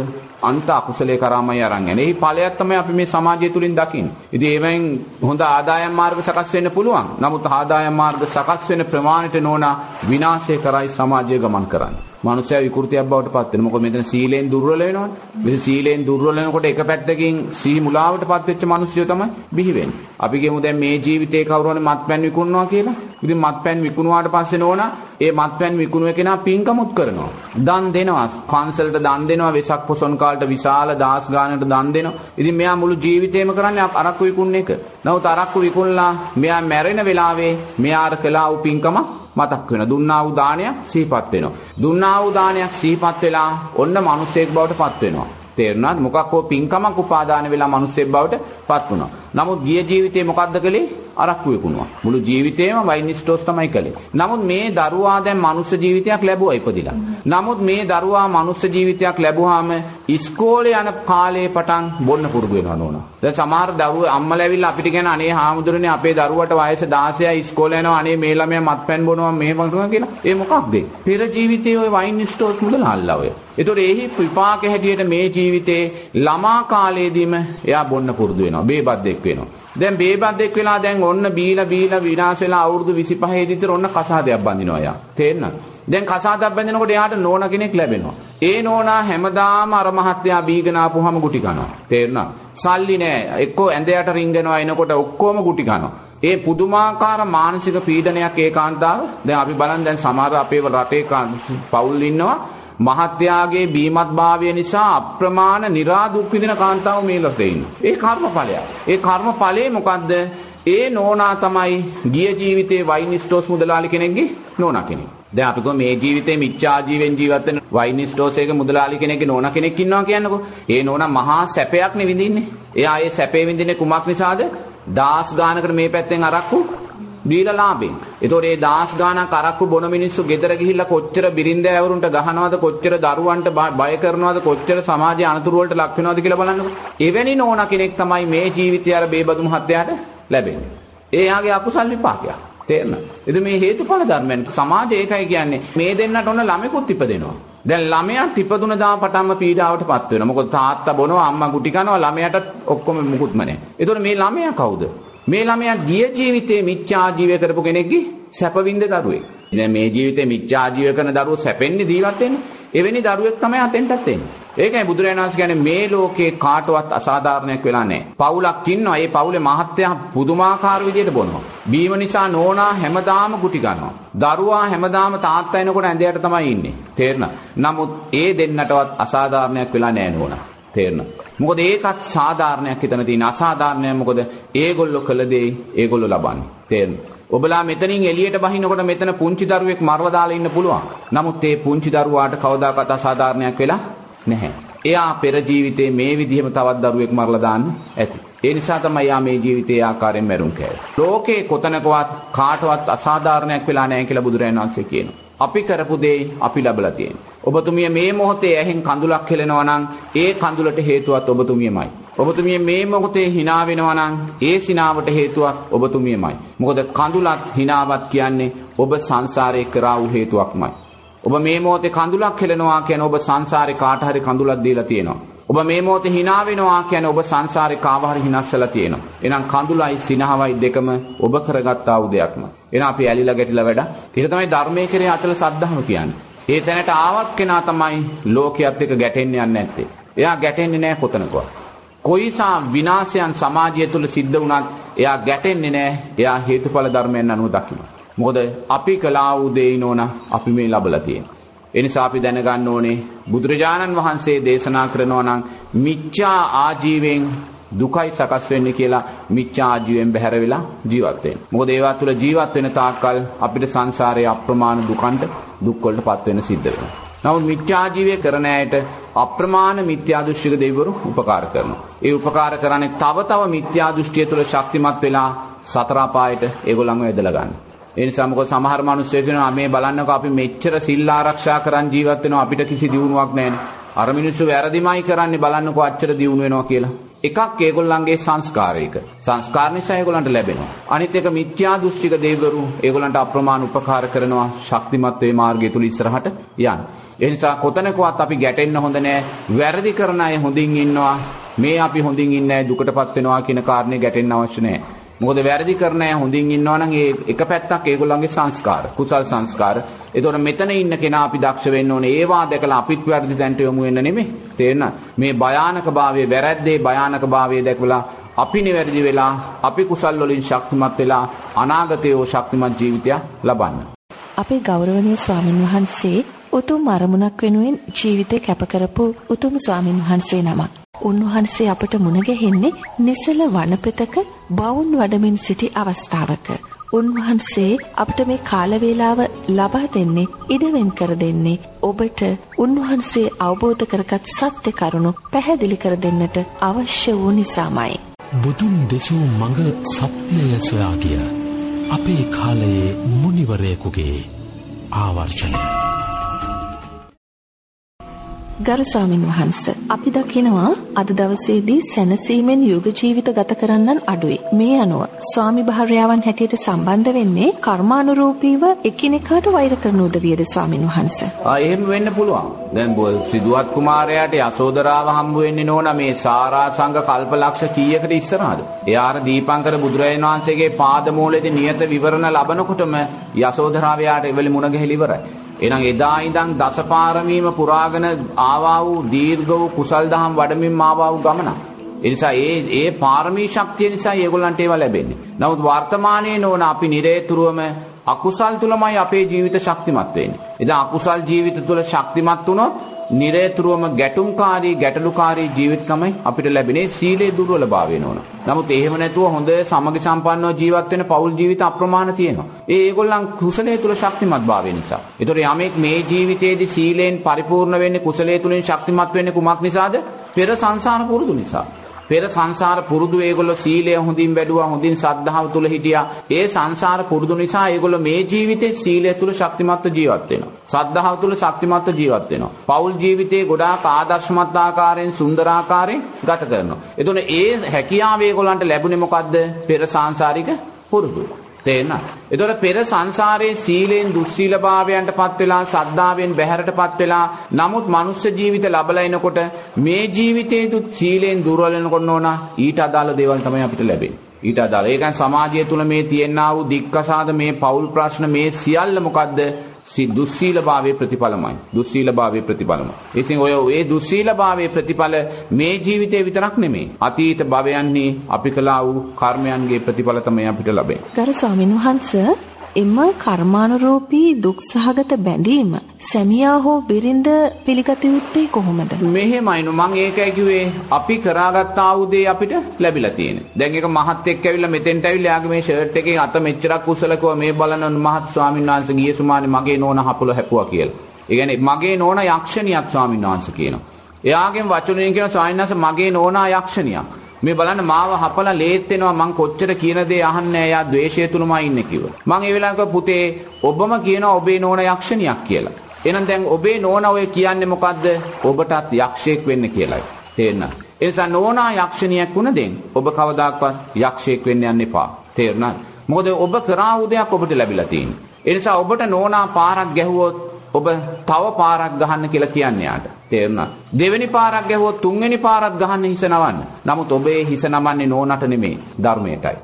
අන්ත අකුසලේ කරාමයි අරන් යන්නේ. එහි ඵලයක් තමයි අපි මේ සමාජය තුලින් දකින්නේ. ඉතින් ඒවෙන් හොඳ ආදායම් මාර්ග සකස් වෙන්න පුළුවන්. නමුත් ආදායම් මාර්ග සකස් වෙන ප්‍රමාණයට නෝනා විනාශය කරයි සමාජය ගමන් කරන්නේ. මනුස්සයා විකෘතියක් බවට පත් වෙනවා. මොකද මෙතන සීලෙන් දුර්වල වෙනවනේ. මෙතන සීලෙන් දුර්වල වෙනකොට එක පැත්තකින් සී මුලාවට පත් වෙච්ච මිනිස්සු තමයි බිහි වෙන්නේ. අපි කියමු දැන් මේ ජීවිතේ කවුරු හරි මත්පැන් විකුණනවා කියලා. ඉතින් මත්පැන් විකුණුවාට පස්සේ නෝනා ඒ මත්පැන් විකුණුව කෙනා පින්කමුත් කරනවා. දන් දෙනවා. පන්සලට දන් දෙනවා. වෙසක් පොසොන් කාලට විශාල දාස් ගානකට දන් දෙනවා. ඉතින් මෙයා මුළු ජීවිතේම කරන්නේ අරක්කු විකුණන එක. නමුත් අරක්කු විකුණලා මෙයා මැරෙන වෙලාවේ මෙයා අර කළා වූ පින්කම මතක් වෙන දුන්නා වූ දානයක් සිහිපත් වෙනවා. දුන්නා වූ දානයක් සිහිපත් වෙලා ඔන්න මිනිසෙක් බවට පත් වෙනවා. තේරුණාද? මොකක් හෝ පින්කමක් උපාදාන වෙලා මිනිසෙක් බවට පත් වුණා. නමුත් ගිය ජීවිතේ මොකද්ද කළේ? අරක්කු විකුණුවා. මුළු ජීවිතේම වයින් ස්ටෝස් තමයි කළේ. නමුත් මේ දරුවා දැන් මනුස්ස ජීවිතයක් ලැබුවා ඉපදිලා. නමුත් මේ දරුවා මනුස්ස ජීවිතයක් ලැබුවාම ඉස්කෝලේ යන කාලේ පටන් බොන්න පුරුදු වෙනවා නෝනා. දැන් සමහර දරුවෝ අම්මලා ඇවිල්ලා අපිට කියන අනේ හාමුදුරනේ අපේ දරුවට වයස 16යි ඉස්කෝලේ යනවා අනේ මේ ළමයා මත්පැන් බොනවා මෙහෙම කරනවා කියලා. ඒ මොකක්ද? පෙර ජීවිතයේ ওই වයින් ස්ටෝස් මුදලාල්ලා ඔය. ඒතකොට එහි විපාක හැටියට මේ ජීවිතේ ළමා කාලයේදීම එයා බොන්න පුරුදු වෙනවා. බේබද්දෙක් වෙනවා. දැන් බේබද්දෙක් වෙලා දැන් ඔන්න බීලා බීලා විනාශ වෙලා අවුරුදු 25 දිතර ඔන්න කසාදයක් බඳිනවා එයා. තේරෙනවද? දැන් කසාදයක් බඳිනකොට එයාට නෝනා කෙනෙක් ලැබෙනවා. ඒ නෝනා හැමදාම අර මහත්තයා බීගෙන ආපුවාම ගුටි කනවා. තේරුණා? සල්ලි නෑ. එක්කෝ ඇඳයට රින්ගනවා එනකොට ඔක්කොම ගුටි කනවා. ඒ පුදුමාකාර මානසික පීඩනයක් ඒකාන්තාව දැන් අපි බලන් දැන් සමහර අපේ රටේ පවුල් ඉන්නවා මහත්යාගේ බීමත් භාවය නිසා අප්‍රමාණ නිරාදුක් විඳින කාන්තාව මේ ලෝකේ ඉන්නේ. ඒ කර්මඵලයක්. ඒ කර්මඵලේ මොකද්ද? ඒ නෝනා තමයි ගිය ජීවිතේ වයින් ස්ටෝස් මුදලාලි කෙනෙක්ගේ නෝනා කෙනෙක්. දැන් අපි කොහොම මේ ජීවිතේ මිච්ඡා ජීවෙන් ජීවත් වෙන වයින් ස්ටෝස් එකේ මුදලාලි කෙනෙක්ගේ නෝනා කෙනෙක් ඉන්නවා කියන්නකෝ. ඒ නෝනා මහා සැපයක් නෙ විඳින්නේ. එයා ඒ සැපේ විඳින්නේ කුමක් නිසාද? දාස් ගානකට මේ පැත්තෙන් අරක්කු දීලා ලාභෙන්. ඒතකොට මේ දාස් ගානක් අරක්කු බොන මිනිස්සු ගෙදර ගිහිල්ලා කොච්චර බිරින්දෑවරුන්ට ගහනවද කොච්චර දරුවන්ට බය කරනවද කොච්චර සමාජයේ අනතුරු වලට ලක් වෙනවද කියලා බලන්නකෝ. එවැනි නෝනා කෙනෙක් තමයි මේ ජීවිතය අර බේබදු මහත්තයාට ලැබෙන්නේ. ඒ යාගේ අකුසල් විපාකයක්. තේරෙනවද? ඉතින් මේ හේතුඵල ධර්මයන් සමාජය ඒකයි කියන්නේ මේ දෙන්නට ඔන්න ළමෙකුත් ඉපදෙනවා. දැන් ළමයා ඉපදුන දා පටන්ම පීඩාවටපත් වෙනවා. මොකද තාත්තා බොනවා අම්මා ගුටි කනවා ළමයාට ඔක්කොම මුකුත්ම නැහැ. ඒතකොට මේ ළමයා කවුද? මේ ළමයා ගිය ජීවිතේ මිච්ඡා ජීවය කරපු කෙනෙක්ගේ සැපවින්ද දරුවෙක්. ඉතින් මේ ජීවිතේ මිච්ඡා ජීව කරන දරුවෝ සැපෙන්නේ ජීවත් වෙන්නේ. එවැනි දරුවෙක් තමයි අතෙන්ටත් එන්නේ. ඒකයි බුදුරජාණන් වහන්සේ කියන්නේ මේ ලෝකේ කාටවත් අසාධාරණයක් වෙලා නැහැ. පවුලක් ඉන්නවා. ඒ පවුලේ මහත්තයා පුදුමාකාර විදියට බොනවා. බීම නිසා නෝනා හැමදාම ගුටි ගන්නවා. දරුවා හැමදාම තාත්තා එනකොට ඇඳයට තමයි ඉන්නේ. තේරෙනවද? නමුත් ඒ දෙන්නටවත් අසාධාරණයක් වෙලා නැහැ නෝනා. තේරෙනවද? මොකද ඒකත් සාධාරණයක් හිතන තියෙන අසාධාරණයක් මොකද ඒගොල්ලෝ කළ දේ ඒගොල්ලෝ ලබන්නේ. තේරෙනවද? ඔබලා මෙතනින් එළියට බහිනකොට මෙතන පුංචි දරුවෙක් මරලා දාලා ඉන්න පුළුවන්. නමුත් ඒ පුංචි දරුවාට කවදාකවත් අසාධාරණයක් වෙලා නැහැ. එයා පෙර ජීවිතේ මේ විදිහම තවත් දරුවෙක් මරලා දාන්න ඇති. ඒ නිසා තමයි යා මේ ජීවිතේ ආකාරයෙන් මැරුම් කෑවේ. ලෝකේ කොතනකවත් කාටවත් අසාධාරණයක් වෙලා නැහැ කියලා බුදුරජාණන් වහන්සේ කියනවා. අපි කරපු දේ අපි ලබලා තියෙනවා. ඔබතුමිය මේ මොහොතේ ඇහෙන් කඳුලක් හෙලනවා නම් ඒ කඳුලට හේතුවත් ඔබතුමියමයි. ඔබතුමිය මේ මොහොතේ hina වෙනවා නම් ඒ සිනාවට හේතුවක් ඔබතුමියමයි. මොකද කඳුලත් hinaවත් කියන්නේ ඔබ සංසාරේ කරා වූ හේතුවක්මයි. ඔබ මේ මොහොතේ කඳුලක් හෙලනවා කියන්නේ ඔබ සංසාරේ කාට හරි කඳුලක් දීලා තියෙනවා. ඔබ මේ මොහොතේ hina වෙනවා කියන්නේ ඔබ සංසාරේ කාව හරි හිනස්සලා තියෙනවා. එහෙනම් කඳුලයි සිනහවයි දෙකම ඔබ කරගත්තා වූ දෙයක්ම. එහෙනම් අපි ඇලිලා ගැටිලා වැඩ. ඒක තමයි ධර්මයේ කෙරේ අතල සද්ධාව කියන්නේ. ඒ තැනට ආවත් කෙනා තමයි ලෝකයේත් එක්ක ගැටෙන්න යන්නේ නැත්තේ. එයා ගැටෙන්නේ නැහැ කොතනකවත්. කොයිසා විනාශයන් සමාජය තුළ සිද්ධ වුණත් එයා ගැටෙන්නේ නැහැ. එයා හේතුඵල ධර්මයන් අනුව දකිනවා. මොකද අපි කළා වූ දේ නෝන අපි මේ ලබලා තියෙනවා. ඒ නිසා අපි දැනගන්න ඕනේ බුදුරජාණන් වහන්සේ දේශනා කරනවා නම් මිච්ඡා ආජීවයෙන් දුකයි සකස් වෙන්නේ කියලා මිච්ඡා ආජීවයෙන් බැහැර වෙලා ජීවත් වෙන්න. මොකද ඒවා තුළ ජීවත් වෙන තාක්කල් අපිට සංසාරයේ අප්‍රමාණ දුකන්ට දුක් වලටපත් වෙන්න සිද්ධ වෙනවා. නමුත් මිත්‍යා ජීවය කරන අයට අප්‍රමාණ මිත්‍යා දෘෂ්ටික දෙවිවරු උපකාර කරනවා. ඒ උපකාර කරන්නේ තව තව මිත්‍යා දෘෂ්ටිය තුළ ශක්තිමත් වෙලා සතර අපායට ඒගොල්ලන්ව ඇදලා ගන්න. ඒ නිසා මොකද සමහර මිනිස්සු කියනවා මේ බලන්නකෝ අපි මෙච්චර සිල් ආරක්ෂා කරන් ජීවත් වෙනවා අපිට කිසි දියුණුවක් නැහැ. අර මිනිස්සු වැරදිමයි කරන්නේ බලන්නකෝ අච්චර දියුණු වෙනවා කියලා. එකක් ඒගොල්ලන්ගේ සංස්කාරයක. සංස්කාර නිසා ඒගොල්ලන්ට ලැබෙනවා. අනිත් එක මිත්‍යා දෘෂ්ටික දෙවිවරු ඒගොල්ලන්ට අප්‍රමාණ උපකාර කරනවා ශක්තිමත් වේ මාර්ගය තුල ඉස්සරහට යන්න. ඒ නිසා කොතනකවත් අපි ගැටෙන්න හොඳ නෑ. වැරදි කරන අය හොඳින් ඉන්නවා. මේ අපි හොඳින් ඉන්නේ දුකටපත් වෙනවා කියන කාරණේ ගැටෙන්න අවශ්‍ය නෑ. මොකද වැරදි කරන අය හොඳින් ඉන්නවා නම් ඒ එක පැත්තක් ඒගොල්ලන්ගේ සංස්කාර, කුසල් සංස්කාර. ඒතකොට මෙතන ඉන්න කෙනා අපි දක්ෂ වෙන්න ඕනේ. ඒවා දැකලා අපිත් වැරදි තැනට යොමු වෙන්න නෙමෙයි. තේරෙනවද? මේ භයානක භාවයේ වැරැද්දේ භයානක භාවයේ දැකලා අපි නිවැරදි වෙලා අපි කුසල් වලින් ශක්තිමත් වෙලා අනාගතයේ ශක්තිමත් ජීවිතයක් ලබන්න. අපේ ගෞරවනීය ස්වාමින් වහන්සේ උතුම් අරමුණක් වෙනුවෙන් ජීවිතේ කැප කරපු උතුම් ස්වාමින් වහන්සේ නමක්. උන්වහන්සේ අපට මුණ ගැහෙන්නේ නිසල වනපෙතක බවුන් වඩමින් සිටි අවස්ථාවක. උන්වහන්සේ අපට මේ කාල වේලාව ලබා දෙන්නේ ඉඩවෙන් කර දෙන්නේ ඔබට උන්වහන්සේ අවබෝධ කරගත් සත්‍ය කරුණු පැහැදිලි කර දෙන්නට අවශ්‍ය වූ නිසාමයි. බුදුන් දෙසූ මඟ සත්‍යය සොයා ගිය අපේ කාලයේ මුනිවරයෙකුගේ ආවර්ෂණය. ගරු ස්වාමින් වහන්ස අපි දකිනවා අද දවසේදී සැනසීමෙන් යුග ජීවිත ගත කරන්නන් අඩුයි. මේ අනුව ස්වාමි භාර්යාවන් හැටියට සම්බන්ධ වෙන්නේ කර්මානුරූපීව එකිනෙකාට වෛර කරන උදවියද ස්වාමින් වහන්ස. ආ එහෙම වෙන්න පුළුවන්. දැන් සිදුවත් කුමාරයාට යසෝදරාව හම්බ වෙන්නේ නෝන මේ සාරා සංඝ කල්පලක්ෂ කීයකට ඉස්සරහද? එයාර දීපංකර බුදුරජාණන් වහන්සේගේ පාදමූලයේදී නියත විවරණ ලබනකොටම යසෝදරාව යාට එවලි මුණ ගැහිලි ඉවරයි. එහෙනම් එදා ඉඳන් දසපාරමීම පුරාගෙන ආවා වූ දීර්ඝ වූ කුසල් දහම් වඩමින් ආවා වූ ගමන. ඒ නිසා ඒ ඒ පාරමී ශක්තිය නිසා ඒගොල්ලන්ට ඒවා ලැබෙන්නේ. නමුත් වර්තමානයේ නෝන අපි නිරේතුරුවම අකුසල් තුලමයි අපේ ජීවිත ශක්තිමත් වෙන්නේ. එදා අකුසල් ජීවිත තුල ශක්තිමත් වුණොත් නිරේතුරුවම ගැටුම්කාරී ගැටලුකාරී ජීවිතකමයි අපිට ලැබෙන්නේ සීලේ දුර්වලභාවය නෝන. නමුත් එහෙම නැතුව හොඳ සමගි සම්පන්නව ජීවත් වෙන පෞල් ජීවිත අප්‍රමාණ තියෙනවා. ඒ ඒගොල්ලන් කුසලයේ තුල ශක්තිමත් භාවය නිසා. ඒතකොට යමෙක් මේ ජීවිතයේදී සීලෙන් පරිපූර්ණ වෙන්නේ කුසලයේ තුලින් ශක්තිමත් වෙන්නේ කුමක් නිසාද? පෙර සංසාර පුරුදු නිසා. පෙර සංසාර පුරුදු ඒගොල්ලෝ සීලය හොඳින් වැඩුවා හොඳින් සද්ධාව තුල හිටියා. ඒ සංසාර පුරුදු නිසා ඒගොල්ලෝ මේ ජීවිතේ සීලය තුල ශක්තිමත්ව ජීවත් වෙනවා. සද්ධාව තුල ශක්තිමත්ව ජීවත් වෙනවා. පෞල් ජීවිතේ ගොඩාක් ආදර්ශමත් ආකාරයෙන් සුන්දර ආකාරයෙන් ගත කරනවා. එතකොට ඒ හැකියාව ඒගොල්ලන්ට ලැබුණේ මොකද්ද? පෙර සංසාරික පුරුදු. තේන්න. එතකොට පෙර සංසාරයේ සීලෙන් දුස්සීලභාවයන්ට පත් වෙලා සද්ධාවෙන් බැහැරට පත් වෙලා නමුත් මනුස්ස ජීවිත ලබලා එනකොට මේ ජීවිතේදුත් සීලෙන් දුර්වල වෙනකොට නෝන ඊට අදාළ දේවල් තමයි අපිට ලැබෙන්නේ. ඊට අදාළ. ඒ කියන්නේ සමාජය තුල මේ තියෙනා වූ දික්කසාද මේ පෞල් ප්‍රශ්න මේ සියල්ල මොකද්ද? දුස්සීලභාවයේ ප්‍රතිඵලමයි. දුස්සීලභාවයේ ප්‍රතිඵලම. ඉතින් ඔය ඒ දුස්සීලභාවයේ ප්‍රතිඵල මේ ජීවිතේ විතරක් නෙමෙයි. අතීත භවයන්හි අපි කළා වූ කර්මයන්ගේ ප්‍රතිඵල තමයි අපිට ලැබෙන්නේ. ගරු ස්වාමීන් වහන්සේ එම කර්මානුරූපී දුක් සහගත බැඳීම සැමියා හෝ බිරිඳ පිළිගත යුත්තේ කොහොමද? මෙහෙමයිනු මං ඒකයි කිව්වේ අපි කරාගත් ආයුධේ අපිට ලැබිලා තියෙන්නේ. දැන් ඒක මහත් එක්ක ඇවිල්ලා මෙතෙන්ට ඇවිල්ලා යාගේ මේ ෂර්ට් එකේ අත මෙච්චරක් කුසලකව මේ බලන මහත් ස්වාමීන් වහන්සේ ගිය සුමානේ මගේ නෝන හපුල හැපුවා කියලා. ඒ කියන්නේ මගේ නෝන යක්ෂණියක් ස්වාමීන් වහන්සේ කියනවා. එයාගෙන් වචනෙන් කියන ස්වාමීන් වහන්සේ මගේ නෝනා යක්ෂණියක්. මේ බලන්න මාව හපලා ලේත් වෙනවා මං කොච්චර කියන දේ අහන්නේ එයා ද්වේෂය තුලමයි ඉන්නේ කිව්වා. මං ඒ වෙලාවක පුතේ ඔබම කියනවා ඔබේ නෝන යක්ෂණියක් කියලා. එහෙනම් දැන් ඔබේ නෝන ඔය කියන්නේ මොකද්ද? ඔබටත් යක්ෂයෙක් වෙන්න කියලායි. තේරෙනවද? ඒ නිසා නෝනා යක්ෂණියක් වුණ දෙන් ඔබ කවදාකවත් යක්ෂයෙක් වෙන්න යන්න එපා. තේරුණාද? මොකද ඔබ කරා උදයක් ඔබට ලැබිලා තියෙන්නේ. ඒ නිසා ඔබට නෝනා පාරක් ගැහුවොත් ඔබ තව පාරක් ගහන්න කියලා කියන්නේ යාට. තේරුණා? දෙවෙනි පාරක් ගැහුවොත් තුන්වෙනි පාරක් ගහන්න හිස නවන්න. නමුත් ඔබේ හිස නමන්නේ නෝනට නෙමෙයි ධර්මයටයි.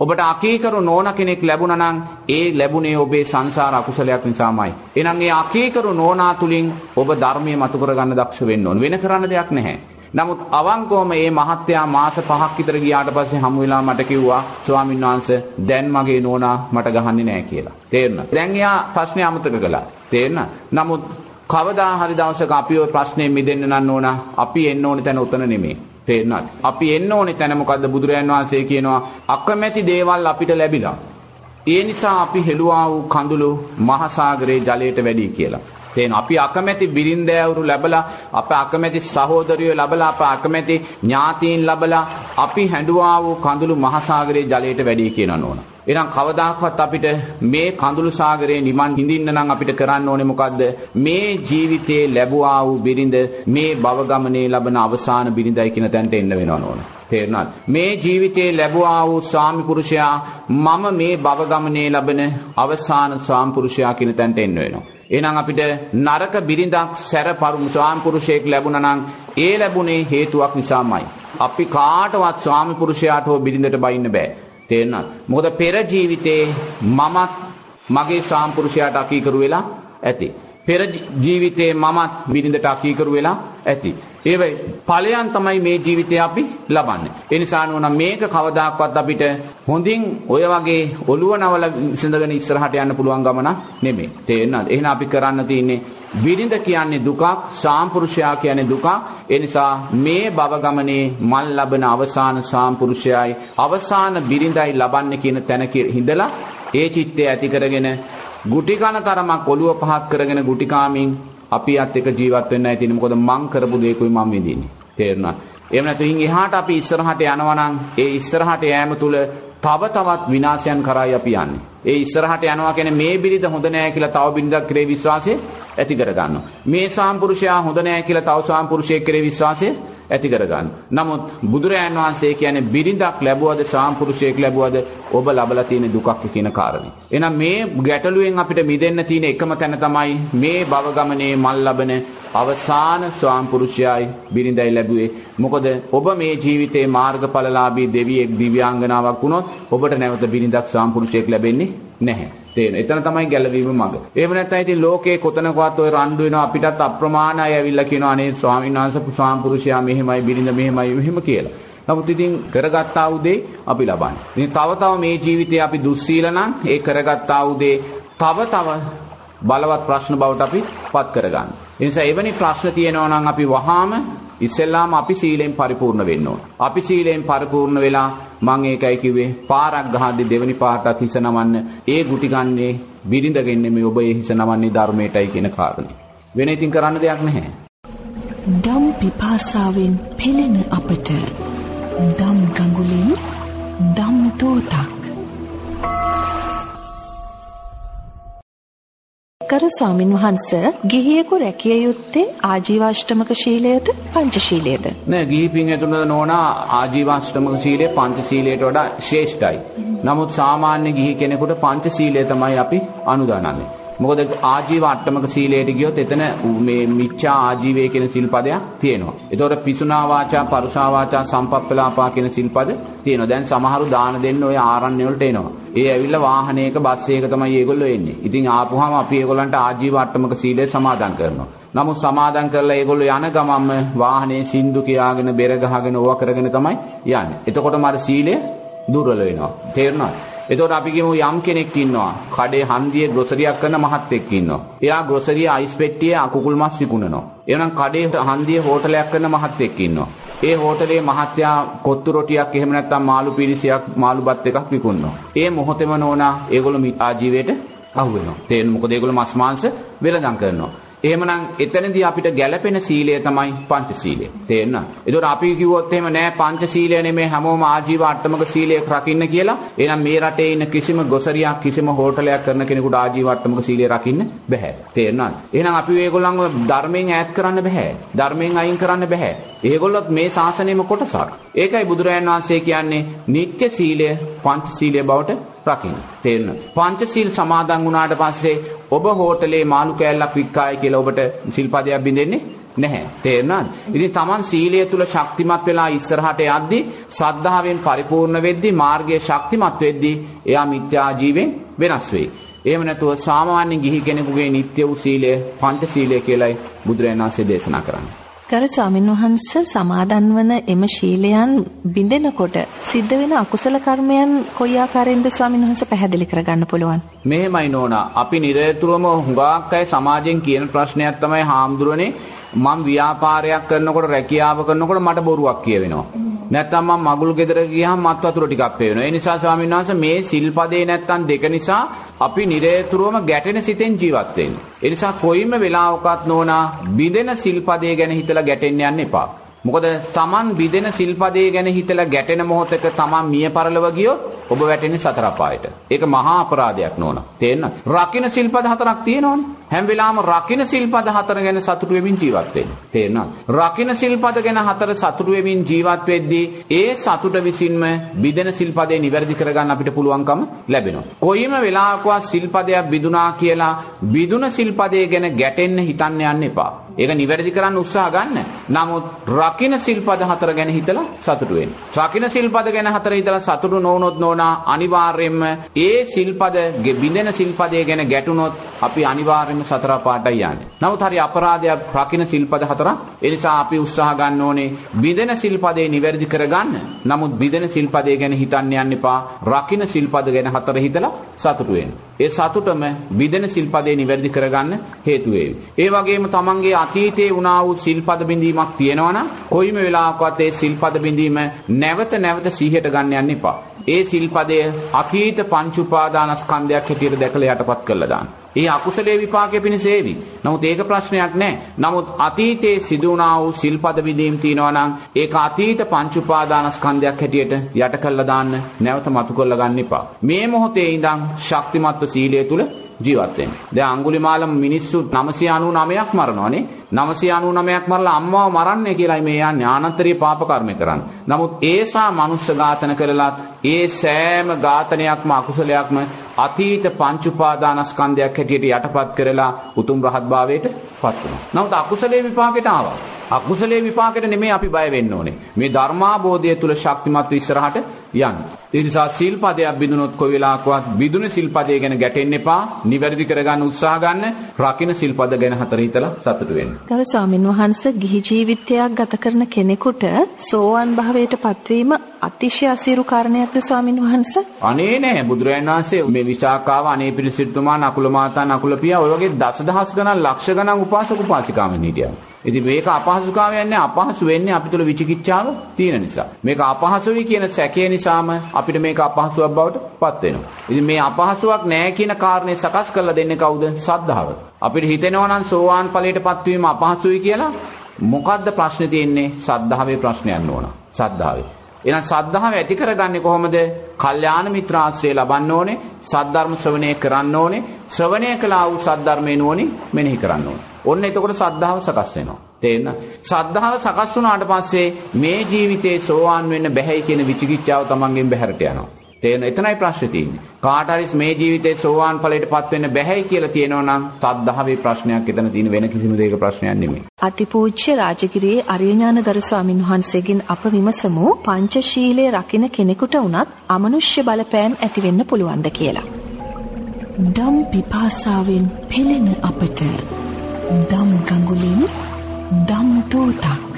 ඔබට අකීකරු නෝන කෙනෙක් ලැබුණා නම් ඒ ලැබුණේ ඔබේ සංසාර අකුසලයක් නිසාමයි. එහෙනම් ඒ අකීකරු නෝනා තුලින් ඔබ ධර්මයේ මතු කරගන්න දක්ෂ වෙන්න ඕන. වෙන කරන්න දෙයක් නැහැ. නමුත් අවංකවම මේ මහත්තයා මාස 5ක් විතර ගියාට පස්සේ හමු වෙලා මට කිව්වා ස්වාමීන් වහන්සේ දැන් මගේ නෝනා මට ගහන්නේ නැහැ කියලා. තේරෙනවද? දැන් එයා ප්‍රශ්නේ අමතක කළා. තේරෙනවද? නමුත් කවදා හරි දවසක අපි ওই ප්‍රශ්නේ මිදෙන්න නම් ඕනා අපි එන්න ඕනේ තැන උතන නෙමෙයි. තේරෙනවද? අපි එන්න ඕනේ තැන මොකද්ද බුදුරයන් වහන්සේ කියනවා අකමැති දේවල් අපිට ලැබිලා. ඒ නිසා අපි හෙළුවා වූ කඳුළු මහසાગරේ ජලයට වැඩි කියලා. තේන අපි අකමැති බිරින්දෑවරු ලැබලා අප අකමැති සහෝදරයෝ ලැබලා අප අකමැති ඥාතීන් ලැබලා අපි හැඬුවා වූ කඳුළු මහසાગරයේ ජලයට වැඩි කියනවා නෝන. එහෙනම් කවදාකවත් අපිට මේ කඳුළු සාගරයේ නිවන් හිඳින්න නම් අපිට කරන්න ඕනේ මොකද්ද? මේ ජීවිතේ ලැබුවා වූ බිරිඳ මේ භව ගමනේ ලබන අවසාන බිරිඳයි කියන තැනට එන්න වෙනවා නෝන. තේරුණාද? මේ ජීවිතේ ලැබුවා වූ ස්වාමි පුරුෂයා මම මේ භව ගමනේ ලබන අවසාන ස්වාමි පුරුෂයා කියන තැනට එන්න වෙනවා. එහෙනම් අපිට නරක බිරිඳක් සැර පරුම ස්වාමි පුරුෂයෙක් ලැබුණා නම් ඒ ලැබුණේ හේතුවක් නිසාමයි. අපි කාටවත් ස්වාමි පුරුෂයාට හෝ බිරිඳට බයින්න බෑ. තේරෙනවද? මොකද පෙර ජීවිතේ මමත් මගේ ස්වාමි පුරුෂයාට අකීකරු වෙලා ඇති. පෙර ජීවිතේ මමත් බිරිඳට අකීකරු වෙලා ඇති. ඒ වෙයි ඵලයන් තමයි මේ ජීවිතේ අපි ලබන්නේ. ඒ නිසා නෝන මේක කවදාක්වත් අපිට හොඳින් ඔය වගේ ඔළුව නවල විසඳගෙන ඉස්සරහට යන්න පුළුවන් ගමන නෙමෙයි. තේරෙනවද? එහෙනම් අපි කරන්න තියෙන්නේ බිරිඳ කියන්නේ දුකක්, සාම්පුරුෂයා කියන්නේ දුකක්. ඒ නිසා මේ භව ගමනේ මල් ලබන අවසාන සාම්පුරුෂයයි අවසාන බිරිඳයි ලබන්නේ කියන තැන හිඳලා ඒ චිත්තය ඇති කරගෙන ගුටි කන තරමක් ඔළුව පහත් කරගෙන ගුටිකාමින් අපි අත් එක ජීවත් වෙන්නයි තියෙන්නේ. මොකද මං කරපු දේකුයි මම විඳින්නේ. තේරුණා? එහෙම නැත්නම් එහාට අපි ඉස්සරහට යනවා නම් ඒ ඉස්සරහට යෑම තුල තව තවත් විනාශයන් කරායි අපි යන්නේ. ඒ ඉස්සරහට යනවා කියන්නේ මේ බිරිඳ හොඳ නෑ කියලා තව බිරිඳක් කරේ විශ්වාසය ඇති කරගන්නවා. මේ සාම්පුරුෂයා හොඳ නෑ කියලා තව සාම්පුරුෂයෙක් කරේ විශ්වාසය ඇති කරගන්න. නමුත් බුදුරජාන් වහන්සේ කියන්නේ බිරිඳක් ලැබුවද සාම්පුරුෂයෙක් ලැබුවද ඔබ ලබලා තියෙන දුකක් කියන කාරණේ. එහෙනම් මේ ගැටලුවෙන් අපිට මිදෙන්න තියෙන එකම තැන තමයි මේ භව ගමනේ මල් ලබන අවසාන ස්වාම්පුරුෂයයි බිරිඳයි ලැබුවේ. මොකද ඔබ මේ ජීවිතේ මාර්ගඵලලාභී දෙවියෙක් දිව්‍යාංගනාවක් වුණොත් ඔබට නැවත බිරිඳක් ස්වාම්පුරුෂයෙක් ලැබෙන්නේ නැහැ. තේරෙන. එතන තමයි ගැලවීම මඟ. එහෙම නැත්නම් ඉතින් ලෝකේ කොතනකවත් ඔය රණ්ඩු වෙනවා අපිටත් අප්‍රමාණ අය ඇවිල්ලා කියනවා අනේ ස්වාමීන් වහන්සේ ස්වාම්පුරුෂයා මෙහෙමයි බිරිඳ මෙහෙමයි මෙහෙම කියලා. නමුත් ඉතින් කරගත්තා උදේ අපි ලබන්නේ. ඉතින් තව තව මේ ජීවිතේ අපි දුස්සීල නම් ඒ කරගත්තා උදේ තව තව බලවත් ප්‍රශ්න බවට අපි පත් කරගන්න. ඒ නිසා එවැනි ප්‍රශ්න තියෙනවා නම් අපි වහාම ඉස්සෙල්ලාම අපි සීලෙන් පරිපූර්ණ වෙන්න ඕන. අපි සීලෙන් පරිපූර්ණ වෙලා මං ඒකයි කිව්වේ පාරක් ගහද්දි දෙවෙනි පාටත් හිස නමන්න ඒ ගුටි ගන්නේ බිරිඳගෙන මේ ඔබ ඒ හිස නමන්නේ ධර්මයටයි කියන කාරණේ. වෙන ඉතින් කරන්න දෙයක් නැහැ. දම් පිපාසාවෙන් පෙළෙන අපට දම් ගඟුලෙන් දම් තෝතක් කරු ස්වාමින් වහන්ස ගිහියෙකු රැකිය යුත්තේ ආජීවාෂ්ටමක ශීලයද පංචශීලයේද නෑ ගිහි පින් ඇතුළත නෝනා ආජීවාෂ්ටමක ශීලය පංචශීලයට වඩා ශ්‍රේෂ්ඨයි. නමුත් සාමාන්‍ය ගිහි කෙනෙකුට පංචශීලය තමයි අපි අනුදානන්නේ. මොකද ආජීව අට්ටමක සීලයට ගියොත් එතන මේ මිච්ඡා ආජීවය කියන සිල්පදයක් තියෙනවා. ඒතකොට පිසුනා වාචා, පරුසා වාචා, සම්පප්පලාපා කියන සිල්පද තියෙනවා. දැන් සමහරු දාන දෙන්න ඔය ආරණ්‍ය වලට එනවා. ඒ ඇවිල්ලා වාහනයක බස් එකක තමයි ඒගොල්ලෝ එන්නේ. ඉතින් ආපුවාම අපි ඒගොල්ලන්ට ආජීව අට්ටමක සීලය සමාදන් කරනවා. නමුත් සමාදන් කරලා ඒගොල්ලෝ යන ගමන්ම වාහනේ සින්දු කියාගෙන බෙර ගහගෙන ඕවා කරගෙන තමයි යන්නේ. එතකොටම අර සීලය දුර්වල වෙනවා. තේරුණාද? එතකොට අපි කියමු යම් කෙනෙක් ඉන්නවා කඩේ හන්දියේ ග්‍රොසරියක් කරන මහත්තයෙක් ඉන්නවා. එයා ග්‍රොසරිය අයිස් පෙට්ටියේ අකුකුල් මස් විකුණනවා. එහෙනම් කඩේ හන්දියේ හෝටලයක් කරන මහත්තයෙක් ඉන්නවා. ඒ හෝටලේ මහත්තයා කොත්තු රොටියක් එහෙම නැත්නම් මාළු පිරිසියක් මාළු බත් එකක් විකුණනවා. ඒ මොහොතේම නෝනා ඒගොල්ලෝ ආජීවයට අහු වෙනවා. තේරෙන මොකද ඒගොල්ලෝ මස් මාංශ වෙළඳම් කරනවා. එහෙමනම් එතනදී අපිට ගැළපෙන සීලය තමයි පංචශීලය. තේරෙනවද? ඒතකොට අපි කිව්වොත් එහෙම නෑ පංචශීලය නෙමෙයි හැමෝම ආජීව අට්ටමක සීලයක් රකින්න කියලා. එහෙනම් මේ රටේ ඉන්න කිසිම ගොසරියක් කිසිම හෝටලයක් කරන කෙනෙකුට ආජීව අට්ටමක සීලය රකින්න බෑ. තේරෙනවද? එහෙනම් අපි මේගොල්ලන්ව ධර්මයෙන් ඈත් කරන්න බෑ. ධර්මයෙන් අයින් කරන්න බෑ. ඒගොල්ලොත් මේ ශාසනයෙම කොටසක්. ඒකයි බුදුරජාණන් වහන්සේ කියන්නේ නිත්‍ය සීලය පංචශීලය බවට රකින්න. තේරෙනවද? පංචශීල් සමාදන් වුණාට පස්සේ ඔබ හෝටලේ මාළු කෑල්ලක් වික්කාය කියලා ඔබට සිල්පදයක් බින්දෙන්නේ නැහැ. තේරුණාද? ඉතින් Taman සීලය තුල ශක්තිමත් වෙලා ඉස්සරහට යද්දී සද්ධාවෙන් පරිපූර්ණ වෙද්දී මාර්ගයේ ශක්තිමත් වෙද්දී එයා මිත්‍යා ජීවෙන් වෙනස් වෙයි. එහෙම නැතුව සාමාන්‍ය ගිහි කෙනෙකුගේ නිත්‍ය වූ සීලය පංච සීලය කියලායි බුදුරජාණන් වහන්සේ දේශනා කරන්නේ. ගරු ස්වාමීන් වහන්ස සමාදන් වන එම ශීලයන් බිඳෙනකොට සිද්ධ වෙන අකුසල කර්මයන් කොයි ආකාරයෙන්ද ස්වාමීන් වහන්ස පැහැදිලි කරගන්න පුළුවන්? මෙහෙමයි නෝනා අපි නිරතුරුවම හුඟක් අය සමාජයෙන් කියන ප්‍රශ්නයක් තමයි හාමුදුරනේ මම ව්‍යාපාරයක් කරනකොට රැකියාව කරනකොට මට බොරුවක් කියවෙනවා. නැත්තම් මම මගුල් ගෙදර ගියහම මත් වතුර ටිකක් පේනවා. ඒ නිසා ස්වාමීන් වහන්සේ මේ සිල්පදේ නැත්තම් දෙක නිසා අපි නිරේතුරුවම ගැටෙන සිතෙන් ජීවත් වෙන්නේ. ඒ නිසා කොයිම වෙලාවකත් නෝනා බිඳෙන සිල්පදේ ගැන හිතලා ගැටෙන්න යන්න එපා. මොකද Taman බිඳෙන සිල්පදේ ගැන හිතලා ගැටෙන මොහොතක Taman මිය පරලව ගියොත් ඔබ වැටෙන්නේ සතර අපායට. ඒක මහා අපරාධයක් නෝනා. තේන්න. රකින්න සිල්පද හතරක් තියෙනවනේ. හැම වෙලාවම රකින්න සිල්පද හතර ගැන සතුටු වෙමින් ජීවත් වෙන්න. තේරෙනවද? රකින්න සිල්පද ගැන හතර සතුටු වෙමින් ජීවත් වෙද්දී ඒ සතුට විසින්ම බිදෙන සිල්පදේ නිවැරදි කරගන්න අපිට පුළුවන්කම ලැබෙනවා. කොයිම වෙලාවකවත් සිල්පදයක් බිදුනා කියලා බිදුන සිල්පදේ ගැන ගැටෙන්න හිතන්න යන්න එපා. ඒක නිවැරදි කරන්න උත්සාහ ගන්න. නමුත් රකින්න සිල්පද හතර ගැන හිතලා සතුටු වෙන්න. රකින්න සිල්පද ගැන හතර හිතලා සතුටු නොවුනොත් නෝනා අනිවාර්යයෙන්ම ඒ සිල්පද බිඳෙන සිල්පදේ ගැන ගැටුනොත් අපි අනිවාර්යයෙන්ම සතර පාටයි යන්නේ. නමුත් හරි අපරාධයක් රකින්න සිල්පද හතරක්. ඒ නිසා අපි උත්සාහ ගන්න ඕනේ බිඳෙන සිල්පදේ නිවැරදි කරගන්න. නමුත් බිඳෙන සිල්පදේ ගැන හිතන්න යන්න එපා. රකින්න සිල්පද ගැන හතර හිතලා සතුටු වෙන්න. ඒ සතුටම බිඳෙන සිල්පදේ නිවැරදි කරගන්න හේතු වේවි. ඒ වගේම තමන්ගේ අතීතයේ වුණා වූ සිල්පද බිඳීමක් තියෙනවනම් කොයිම වෙලාවකවත් ඒ සිල්පද බිඳීම නැවත නැවත සිහියට ගන්න යන්න එපා. ඒ සිල්පදය අතීත පංච උපාදානස්කන්ධයක් හැටියට දැකලා යටපත් කරලා දාන්න. ඒ අකුසලයේ විපාකයේ පිණිස ඒවි. නමුත් ඒක ප්‍රශ්නයක් නෑ. නමුත් අතීතයේ සිදු වුණා වූ සිල්පද විදීම් තියෙනවා නම් ඒක අතීත පංච උපාදානස්කන්ධයක් හැටියට යට කළා දාන්න නැවත මතු කරලා ගන්න එපා. මේ මොහොතේ ඉඳන් ශක්තිමත්ව සීලය තුල ජීවත් වෙන්න. දැන් අඟුලිමාල මිනිස්සු 999ක් මරනවානේ. 999ක් මරලා අම්මව මරන්නේ කියලායි මේ යන්නේ ආනන්තරීය පාප කර්ම කරන්න. නමුත් ඒසා මනුස්ස ඝාතන කළලත් ඒ සෑම ඝාතනයක්ම අකුසලයක්ම අතීත පංච උපාදානස්කන්ධයක් හැටියට යටපත් කරලා උතුම් රහත් භාවයට පත් වෙනවා. නමුත් අකුසලයේ විපාකයට ආවා. අකුසලයේ විපාකයට නෙමෙයි අපි බය වෙන්න ඕනේ. මේ ධර්මාබෝධය තුල ශක්තිමත් ඉස්සරහට යන්න. ඒ නිසා සිල්පදයක් බිඳුනොත් කොයි වෙලාවකවත් බිඳුන සිල්පදය ගැන ගැටෙන්න එපා. නිවැරදි කරගන්න උත්සාහ ගන්න. රකින්න සිල්පද ගැන හතර හිතලා සතුටු වෙන්න. ගරු ස්වාමින් වහන්සේ ගිහි ජීවිතයක් ගත කරන කෙනෙකුට සෝවාන් භාවයට පත්වීම අතිශය අසීරු කාරණයක්ද ස්වාමින් වහන්සේ? අනේ නෑ බුදුරජාණන් වහන්සේ මේ විසාකාව අනේ පිරිසිතුමා නකුල මාතා නකුල පියා ඔය වගේ දසදහස් ගණන් ලක්ෂ ගණන් උපාසක උපාසිකාවන් හිටියා. ඉතින් මේක අපහසුතාවයක් නෑ අපහසු වෙන්නේ අපි තුල විචිකිච්ඡාව තියෙන නිසා. මේක අපහසුයි කියන සැකය නිසාම අපිට මේක අපහසුවක් බවට පත් වෙනවා. ඉතින් මේ අපහසුවක් නෑ කියන කාරණේ සකස් කරලා දෙන්නේ කවුද? සද්ධාව. අපිට හිතෙනවා නම් සෝවාන් ඵලයටපත් වීම අපහසුයි කියලා මොකද්ද ප්‍රශ්නේ තියෙන්නේ? සද්ධාවේ ප්‍රශ්නයක් නෝනා. සද්ධාවේ. එහෙනම් සද්ධාව ඇති කරගන්නේ කොහොමද? කල්යාණ මිත්‍රාශ්‍රය ලබන්න ඕනේ, සද්ධර්ම ශ්‍රවණය කරන්න ඕනේ, ශ්‍රවණය කළා වූ සද්ධර්මේ නුවණින් මෙනෙහි කරන්න ඕනේ. ඔන්න එතකොට සද්ධාව සකස් වෙනවා. තේන්න? සද්ධාව සකස් වුණාට පස්සේ මේ ජීවිතේ සෝවාන් වෙන්න බැහැයි කියන විචිකිච්ඡාව තමන්ගෙන් බැහැරට යනවා. තේන එතනයි ප්‍රශ්නේ තියෙන්නේ. කාට හරි මේ ජීවිතේ සෝවාන් ඵලයටපත් වෙන්න බැහැයි කියලා තියෙනවා නම් සද්ධාවේ ප්‍රශ්නයක් එතන තියෙන වෙන කිසිම දෙයක ප්‍රශ්නයක් නෙමෙයි. අතිපූජ්‍ය රාජගිරියේ අරියඥානගර ස්වාමින් වහන්සේගෙන් අප විමසමු පංචශීලයේ රකින්න කෙනෙකුට වුණත් අමනුෂ්‍ය බලපෑම් ඇති වෙන්න පුළුවන්ද කියලා. දම් පිපාසාවෙන් පෙළෙන අපට දම් ගඟුලින් දම් දෝතක්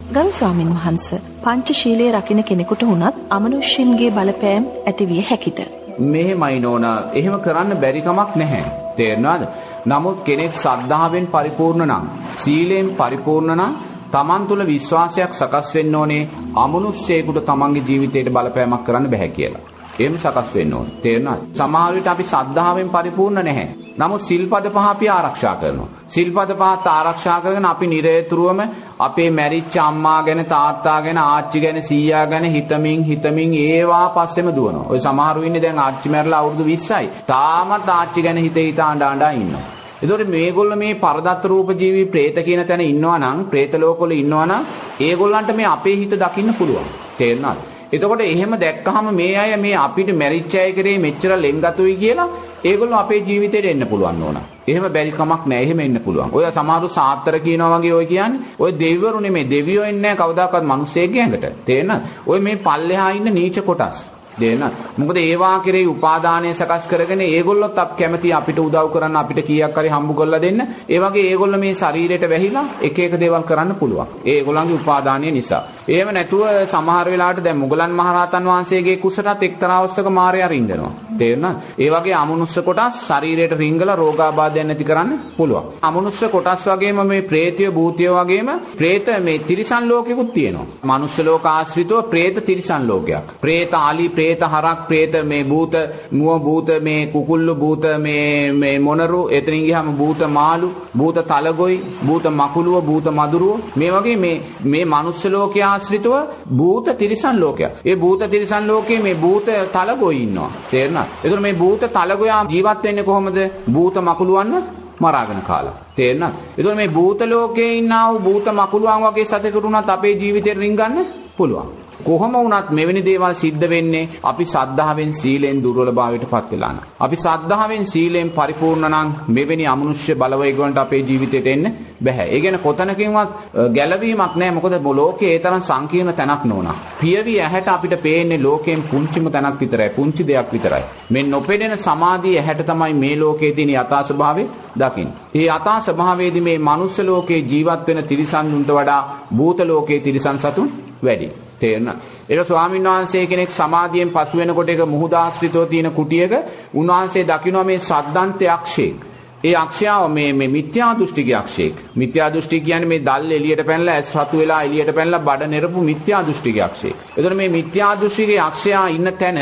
ගරු ස්වාමින් වහන්ස පංචශීලයේ රකින්න කෙනෙකුට වුණත් අමනුෂ්‍යන්ගේ බලපෑම් ඇතිවිය හැකිද? මෙහෙමයි නෝනා එහෙම කරන්න බැරි කමක් නැහැ. තේරෙනවද? නමුත් කෙනෙක් සද්ධාවෙන් පරිපූර්ණ නම් සීලයෙන් පරිපූර්ණ නම් තමන් තුළ විශ්වාසයක් සකස් වෙන්න ඕනේ අමනුෂ්‍යයෙකුට තමන්ගේ ජීවිතයට බලපෑමක් කරන්න බෑ කියලා. එහෙම සකස් වෙන්න ඕන. තේරෙනවද? සමහර විට අපි සද්ධාවෙන් පරිපූර්ණ නැහැ. නමුත් සිල්පද පහ අපි ආරක්ෂා කරනවා. සිල්පද පහත් ආරක්ෂා කරගෙන අපි නිරේතුරුවම අපේ මැරිච්ච අම්මා ගැන තාත්තා ගැන ආච්චි ගැන සීයා ගැන හිතමින් හිතමින් ඒවා පස්සෙම දුවනවා. ඔය සමහරු ඉන්නේ දැන් ආච්චි මැරලා අවුරුදු 20යි. තාමත් ආච්චි ගැන හිත හිත අඬ අඬ ඉන්නවා. එතකොට මේගොල්ලෝ මේ පරදත් රූප ජීවි പ്രേත කියන තැන ඉන්නවා නම් പ്രേත ලෝකවල ඉන්නවා නම් ඒගොල්ලන්ට මේ අපේ හිත දකින්න පුළුවන්. තේරුණාද? එතකොට එහෙම දැක්කහම මේ අය මේ අපිට මැරිච්ච අය කරේ මෙච්චර ලෙන්ගතුයි කියලා ඒගොල්ලෝ අපේ ජීවිතේට එන්න පුළුවන් ඕන. එහෙම බැරි කමක් නැහැ. එහෙම එන්න පුළුවන්. ඔය සමහරු සාත්තර කියනවා වගේ ඔය කියන්නේ ඔය දෙවිවරු නෙමෙයි. දෙවියෝ එන්නේ නැහැ කවදාකවත් මිනිස්සෙක්ගේ ඇඟට. තේරෙනවද? ඔය මේ පල්ලෙහා ඉන්න නීච කොටස්. දෙන්න. මොකද ඒවා කෙරෙහි උපාදානය සකස් කරගෙන ඒගොල්ලොත් අප කැමති අපිට උදව් කරන්න අපිට කීයක් හරි හම්බ කරලා දෙන්න. ඒ වගේ ඒගොල්ලෝ මේ ශරීරයට වැහිලා එක එක දේවල් කරන්න පුළුවන්. ඒ ඒගොල්ලන්ගේ උපාදානය නිසා. එහෙම නැතුව සමහර වෙලාවට දැන් මුගලන් මහරහතන් වහන්සේගේ කුසටත් එක්තරා අවස්ථක මායя රින්ගනවා. තේරුණාද? ඒ වගේ අමනුෂ්‍ය කොටස් ශරීරයට රිංගලා රෝගාබාධයන් නැති කරන්න පුළුවන්. අමනුෂ්‍ය කොටස් වගේම මේ ප්‍රේතය භූතය වගේම ප්‍රේත මේ තිරිසන් ලෝකෙකුත් තියෙනවා. මනුෂ්‍ය ලෝක ආශ්‍රිතව ප්‍රේත තිරිසන් ලෝකයක්. ප්‍රේත ආලි ප්‍රේත හරක් ප්‍රේත මේ භූත මුව භූත මේ කුකුල්ලු භූත මේ මේ මොනරු එතනින් ගියාම භූත මාළු භූත තලගොයි භූත මකුලුව භූත මදුරුව මේ වගේ මේ මේ මනුෂ්‍ය ලෝකයේ ආශ්‍රිතව භූත තිරිසන් ලෝකයක්. ඒ භූත තිරිසන් ලෝකයේ මේ භූත තලගොයි ඉන්නවා. තේරුණාද? එතකොට මේ භූත තලගොයා ජීවත් වෙන්නේ කොහොමද? භූත මකුලුවන්න මරාගෙන කාලා. තේරෙනවද? එතකොට මේ භූත ලෝකයේ ඉන්නා වූ භූත මකුලුවන් වගේ සතෙකුට උනත් අපේ ජීවිතේ රින්ගන්න පුළුවන්. කොහොම වුණත් මෙවැනි දේවල් සිද්ධ වෙන්නේ අපි සද්ධාවෙන් සීලෙන් දුර්වලභාවයට පත් වෙලා නම්. අපි සද්ධාවෙන් සීලෙන් පරිපූර්ණ නම් මෙවැනි අමනුෂ්‍ය බලවේගවලට අපේ ජීවිතේට එන්න බෑ. ඒ කියන්නේ කොතනකින්වත් ගැළවීමක් නැහැ. මොකද ලෝකේ ඒ තරම් සංකීර්ණ තැනක් නෝනා. පියවි ඇහැට අපිට පේන්නේ ලෝකයෙන් පුංචිම තැනක් විතරයි. පුංචි දෙයක් විතරයි. මේ නොපෙනෙන සමාධිය ඇහැට තමයි මේ ලෝකයේ තියෙන යථා ස්වභාවය දකින්න. මේ යථා ස්වභාවයේදී මේ මනුස්ස ලෝකේ ජීවත් වෙන තිරිසන්ුන්ට වඩා භූත ලෝකයේ තිරිසන් සතුන් වැඩි. තේරෙන. ඒක ස්වාමීන් වහන්සේ කෙනෙක් සමාධියෙන් පසු වෙනකොට ඒක මුහුදාශ්‍රිතව තියෙන කුටියක උන්වහන්සේ දකිනවා මේ සද්දන්ත යක්ෂයෙක්. ඒ අක්ෂයාව මේ මේ මිත්‍යා දෘෂ්ටික යක්ෂයෙක්. මිත්‍යා දෘෂ්ටි කියන්නේ මේ දල් එළියට පැනලා ඇස් රතු වෙලා එළියට පැනලා බඩ නෙරපු මිත්‍යා දෘෂ්ටික යක්ෂයෙක්. එතකොට මේ මිත්‍යා දෘෂ්ටික යක්ෂයා ඉන්න තැන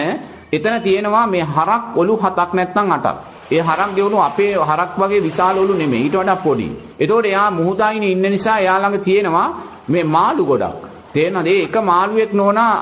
එතන තියෙනවා මේ හරක් ඔලු හතක් නැත්නම් අටක්. ඒ හරක් ගෙවුණු අපේ හරක් වගේ විශාල ඔලු නෙමෙයි ඊට වඩා පොඩි. එතකොට එයා මුහුදායිනේ ඉන්න නිසා එයා ළඟ තියෙනවා මේ මාළු ගොඩක්. තේරෙනවද? ඒ එක මාළුවෙක් නෝනා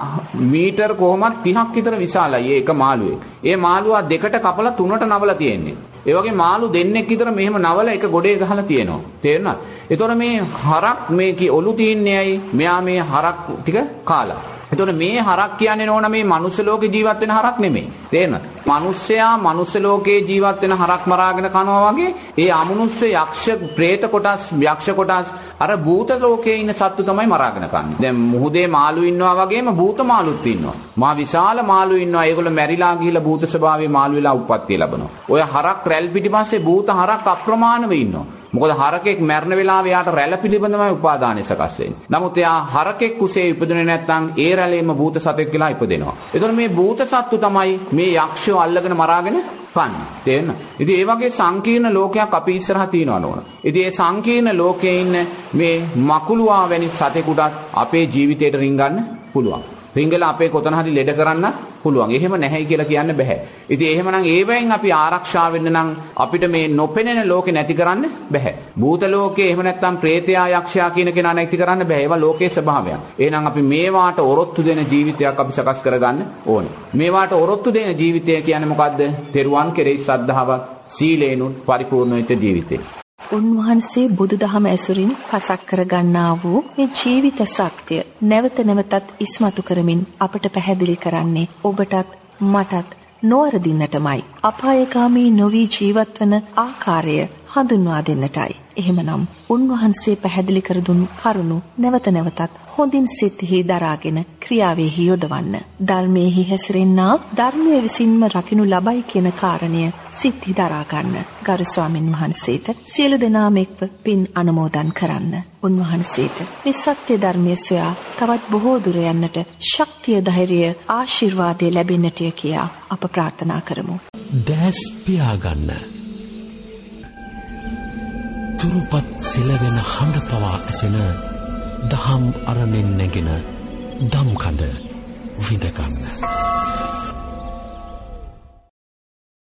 මීටර් කොහොමත් 30ක් විතර විශාලයි. ඒ එක මාළුවෙක්. ඒ මාළුවා දෙකට කපලා තුනට නවලා තියෙන්නේ. ඒ වගේ මාළු දෙන්නෙක් විතර මෙහෙම නවලා එක ගොඩේ ගහලා තියෙනවා. තේරෙනවද? එතකොට මේ හරක් මේ ඔලු තියන්නේ ඇයි? මෙයා මේ හරක් ටික කාලා. එතකොට මේ හරක් කියන්නේ නෝන මේ මනුස්ස ලෝකේ ජීවත් වෙන හරක් නෙමෙයි. තේරෙනවද? මිනිස්සයා මනුස්ස ලෝකේ ජීවත් වෙන හරක් මරාගෙන කනවා වගේ ඒ අමනුස්ස යක්ෂ പ്രേත කොටස් යක්ෂ කොටස් අර භූත ලෝකේ ඉන්න සත්තු තමයි මරාගෙන කන්නේ. දැන් මුහුදේ මාළු ඉන්නවා වගේම භූත මාළුත් ඉන්නවා. මා විශාල මාළු ඉන්නවා. ඒගොල්ලෝ මැරිලා ගිහිල්ලා භූත ස්වභාවයේ මාළු වෙලා උප්පත්තිය ලබනවා. ඔය හරක් රැල් පිටිපස්සේ භූත හරක් අප්‍රමාණව ඉන්නවා. මොකද හරකෙක් මැරෙන වෙලාවේ යාට රැළ පිළිබඳවයි උපාදානය සකස් වෙන්නේ. නමුත් එයා හරකෙක් කුසේ ඉපදුනේ නැත්නම් ඒ රැළේම භූත සතෙක් කියලා ඉපදෙනවා. එතකොට මේ භූත සත්තු තමයි මේ යක්ෂයෝ අල්ලගෙන මරාගෙන කන්නේ. තේරෙනවද? ඉතින් ඒ වගේ සංකීර්ණ ලෝකයක් අපි ඉස්සරහා තියනවා නෝන. ඉතින් ඒ සංකීර්ණ ලෝකයේ ඉන්න මේ මකුලුවා වැනි සතෙකුටත් අපේ ජීවිතයට රිංගන්න පුළුවන්. රිංගලා අපේ කොතන හරි ලෙඩ කරන්න පුළුවන්. එහෙම නැහැ කියලා කියන්න බෑ. ඉතින් එහෙමනම් ඒවෙන් අපි ආරක්ෂා වෙන්න නම් අපිට මේ නොපෙනෙන ලෝකේ නැති කරන්න බෑ. භූත ලෝකේ එහෙම නැත්නම් പ്രേතයා යක්ෂයා කියන කෙනා නැති කරන්න බෑ. ඒවා ලෝකයේ ස්වභාවයක්. එහෙනම් අපි මේවාට ඔරොත්තු දෙන ජීවිතයක් අපි සකස් කරගන්න ඕනේ. මේවාට ඔරොත්තු දෙන ජීවිතය කියන්නේ මොකද්ද? තෙරුවන් කෙරෙහි ශ්‍රද්ධාවක්, සීලේනුත් පරිපූර්ණ වෙච්ච ජීවිතය. උන්වහන්සේ බුදුදහම ඇසුරින් පසක් කරගන්නා වූ මේ ජීවිත සත්‍ය නැවත නැවතත් ඉස්මතු කරමින් අපට පැහැදිලි කරන්නේ ඔබටත් මටත් නොවරදින්නටමයි. අපායගාමී නොවී ජීවත්වන ආකාරය හඳුන්වා දෙන්නටයි. එහෙමනම් උන්වහන්සේ පැහැදිලි කර දුන් කරුණු නැවත නැවතත් හොඳින් සිතෙහි දරාගෙන ක්‍රියාවෙහි යොදවන්න. ධර්මයේහි හැසිරෙන්නා ධර්මයේ විසින්ම රකින්නු ලබයි කියන කාරණය සිත්හි දරා ගන්න. ගරු ස්වාමින් වහන්සේට සියලු දෙනාම එක්ව පින් අනුමෝදන් කරන්න. උන්වහන්සේට මේ සත්‍ය ධර්මයේ සොයා තවත් බොහෝ දුර යන්නට ශක්තිය ධෛර්යය ආශිර්වාදය ලැබෙන්නට කියා අප ප්‍රාර්ථනා කරමු. දැස් පියාගන්න තුරුපත් සෙලවෙන හඬ පවා ඇසෙන දහම් අරමෙන් නැගෙන දම්කඳ විඳගන්න.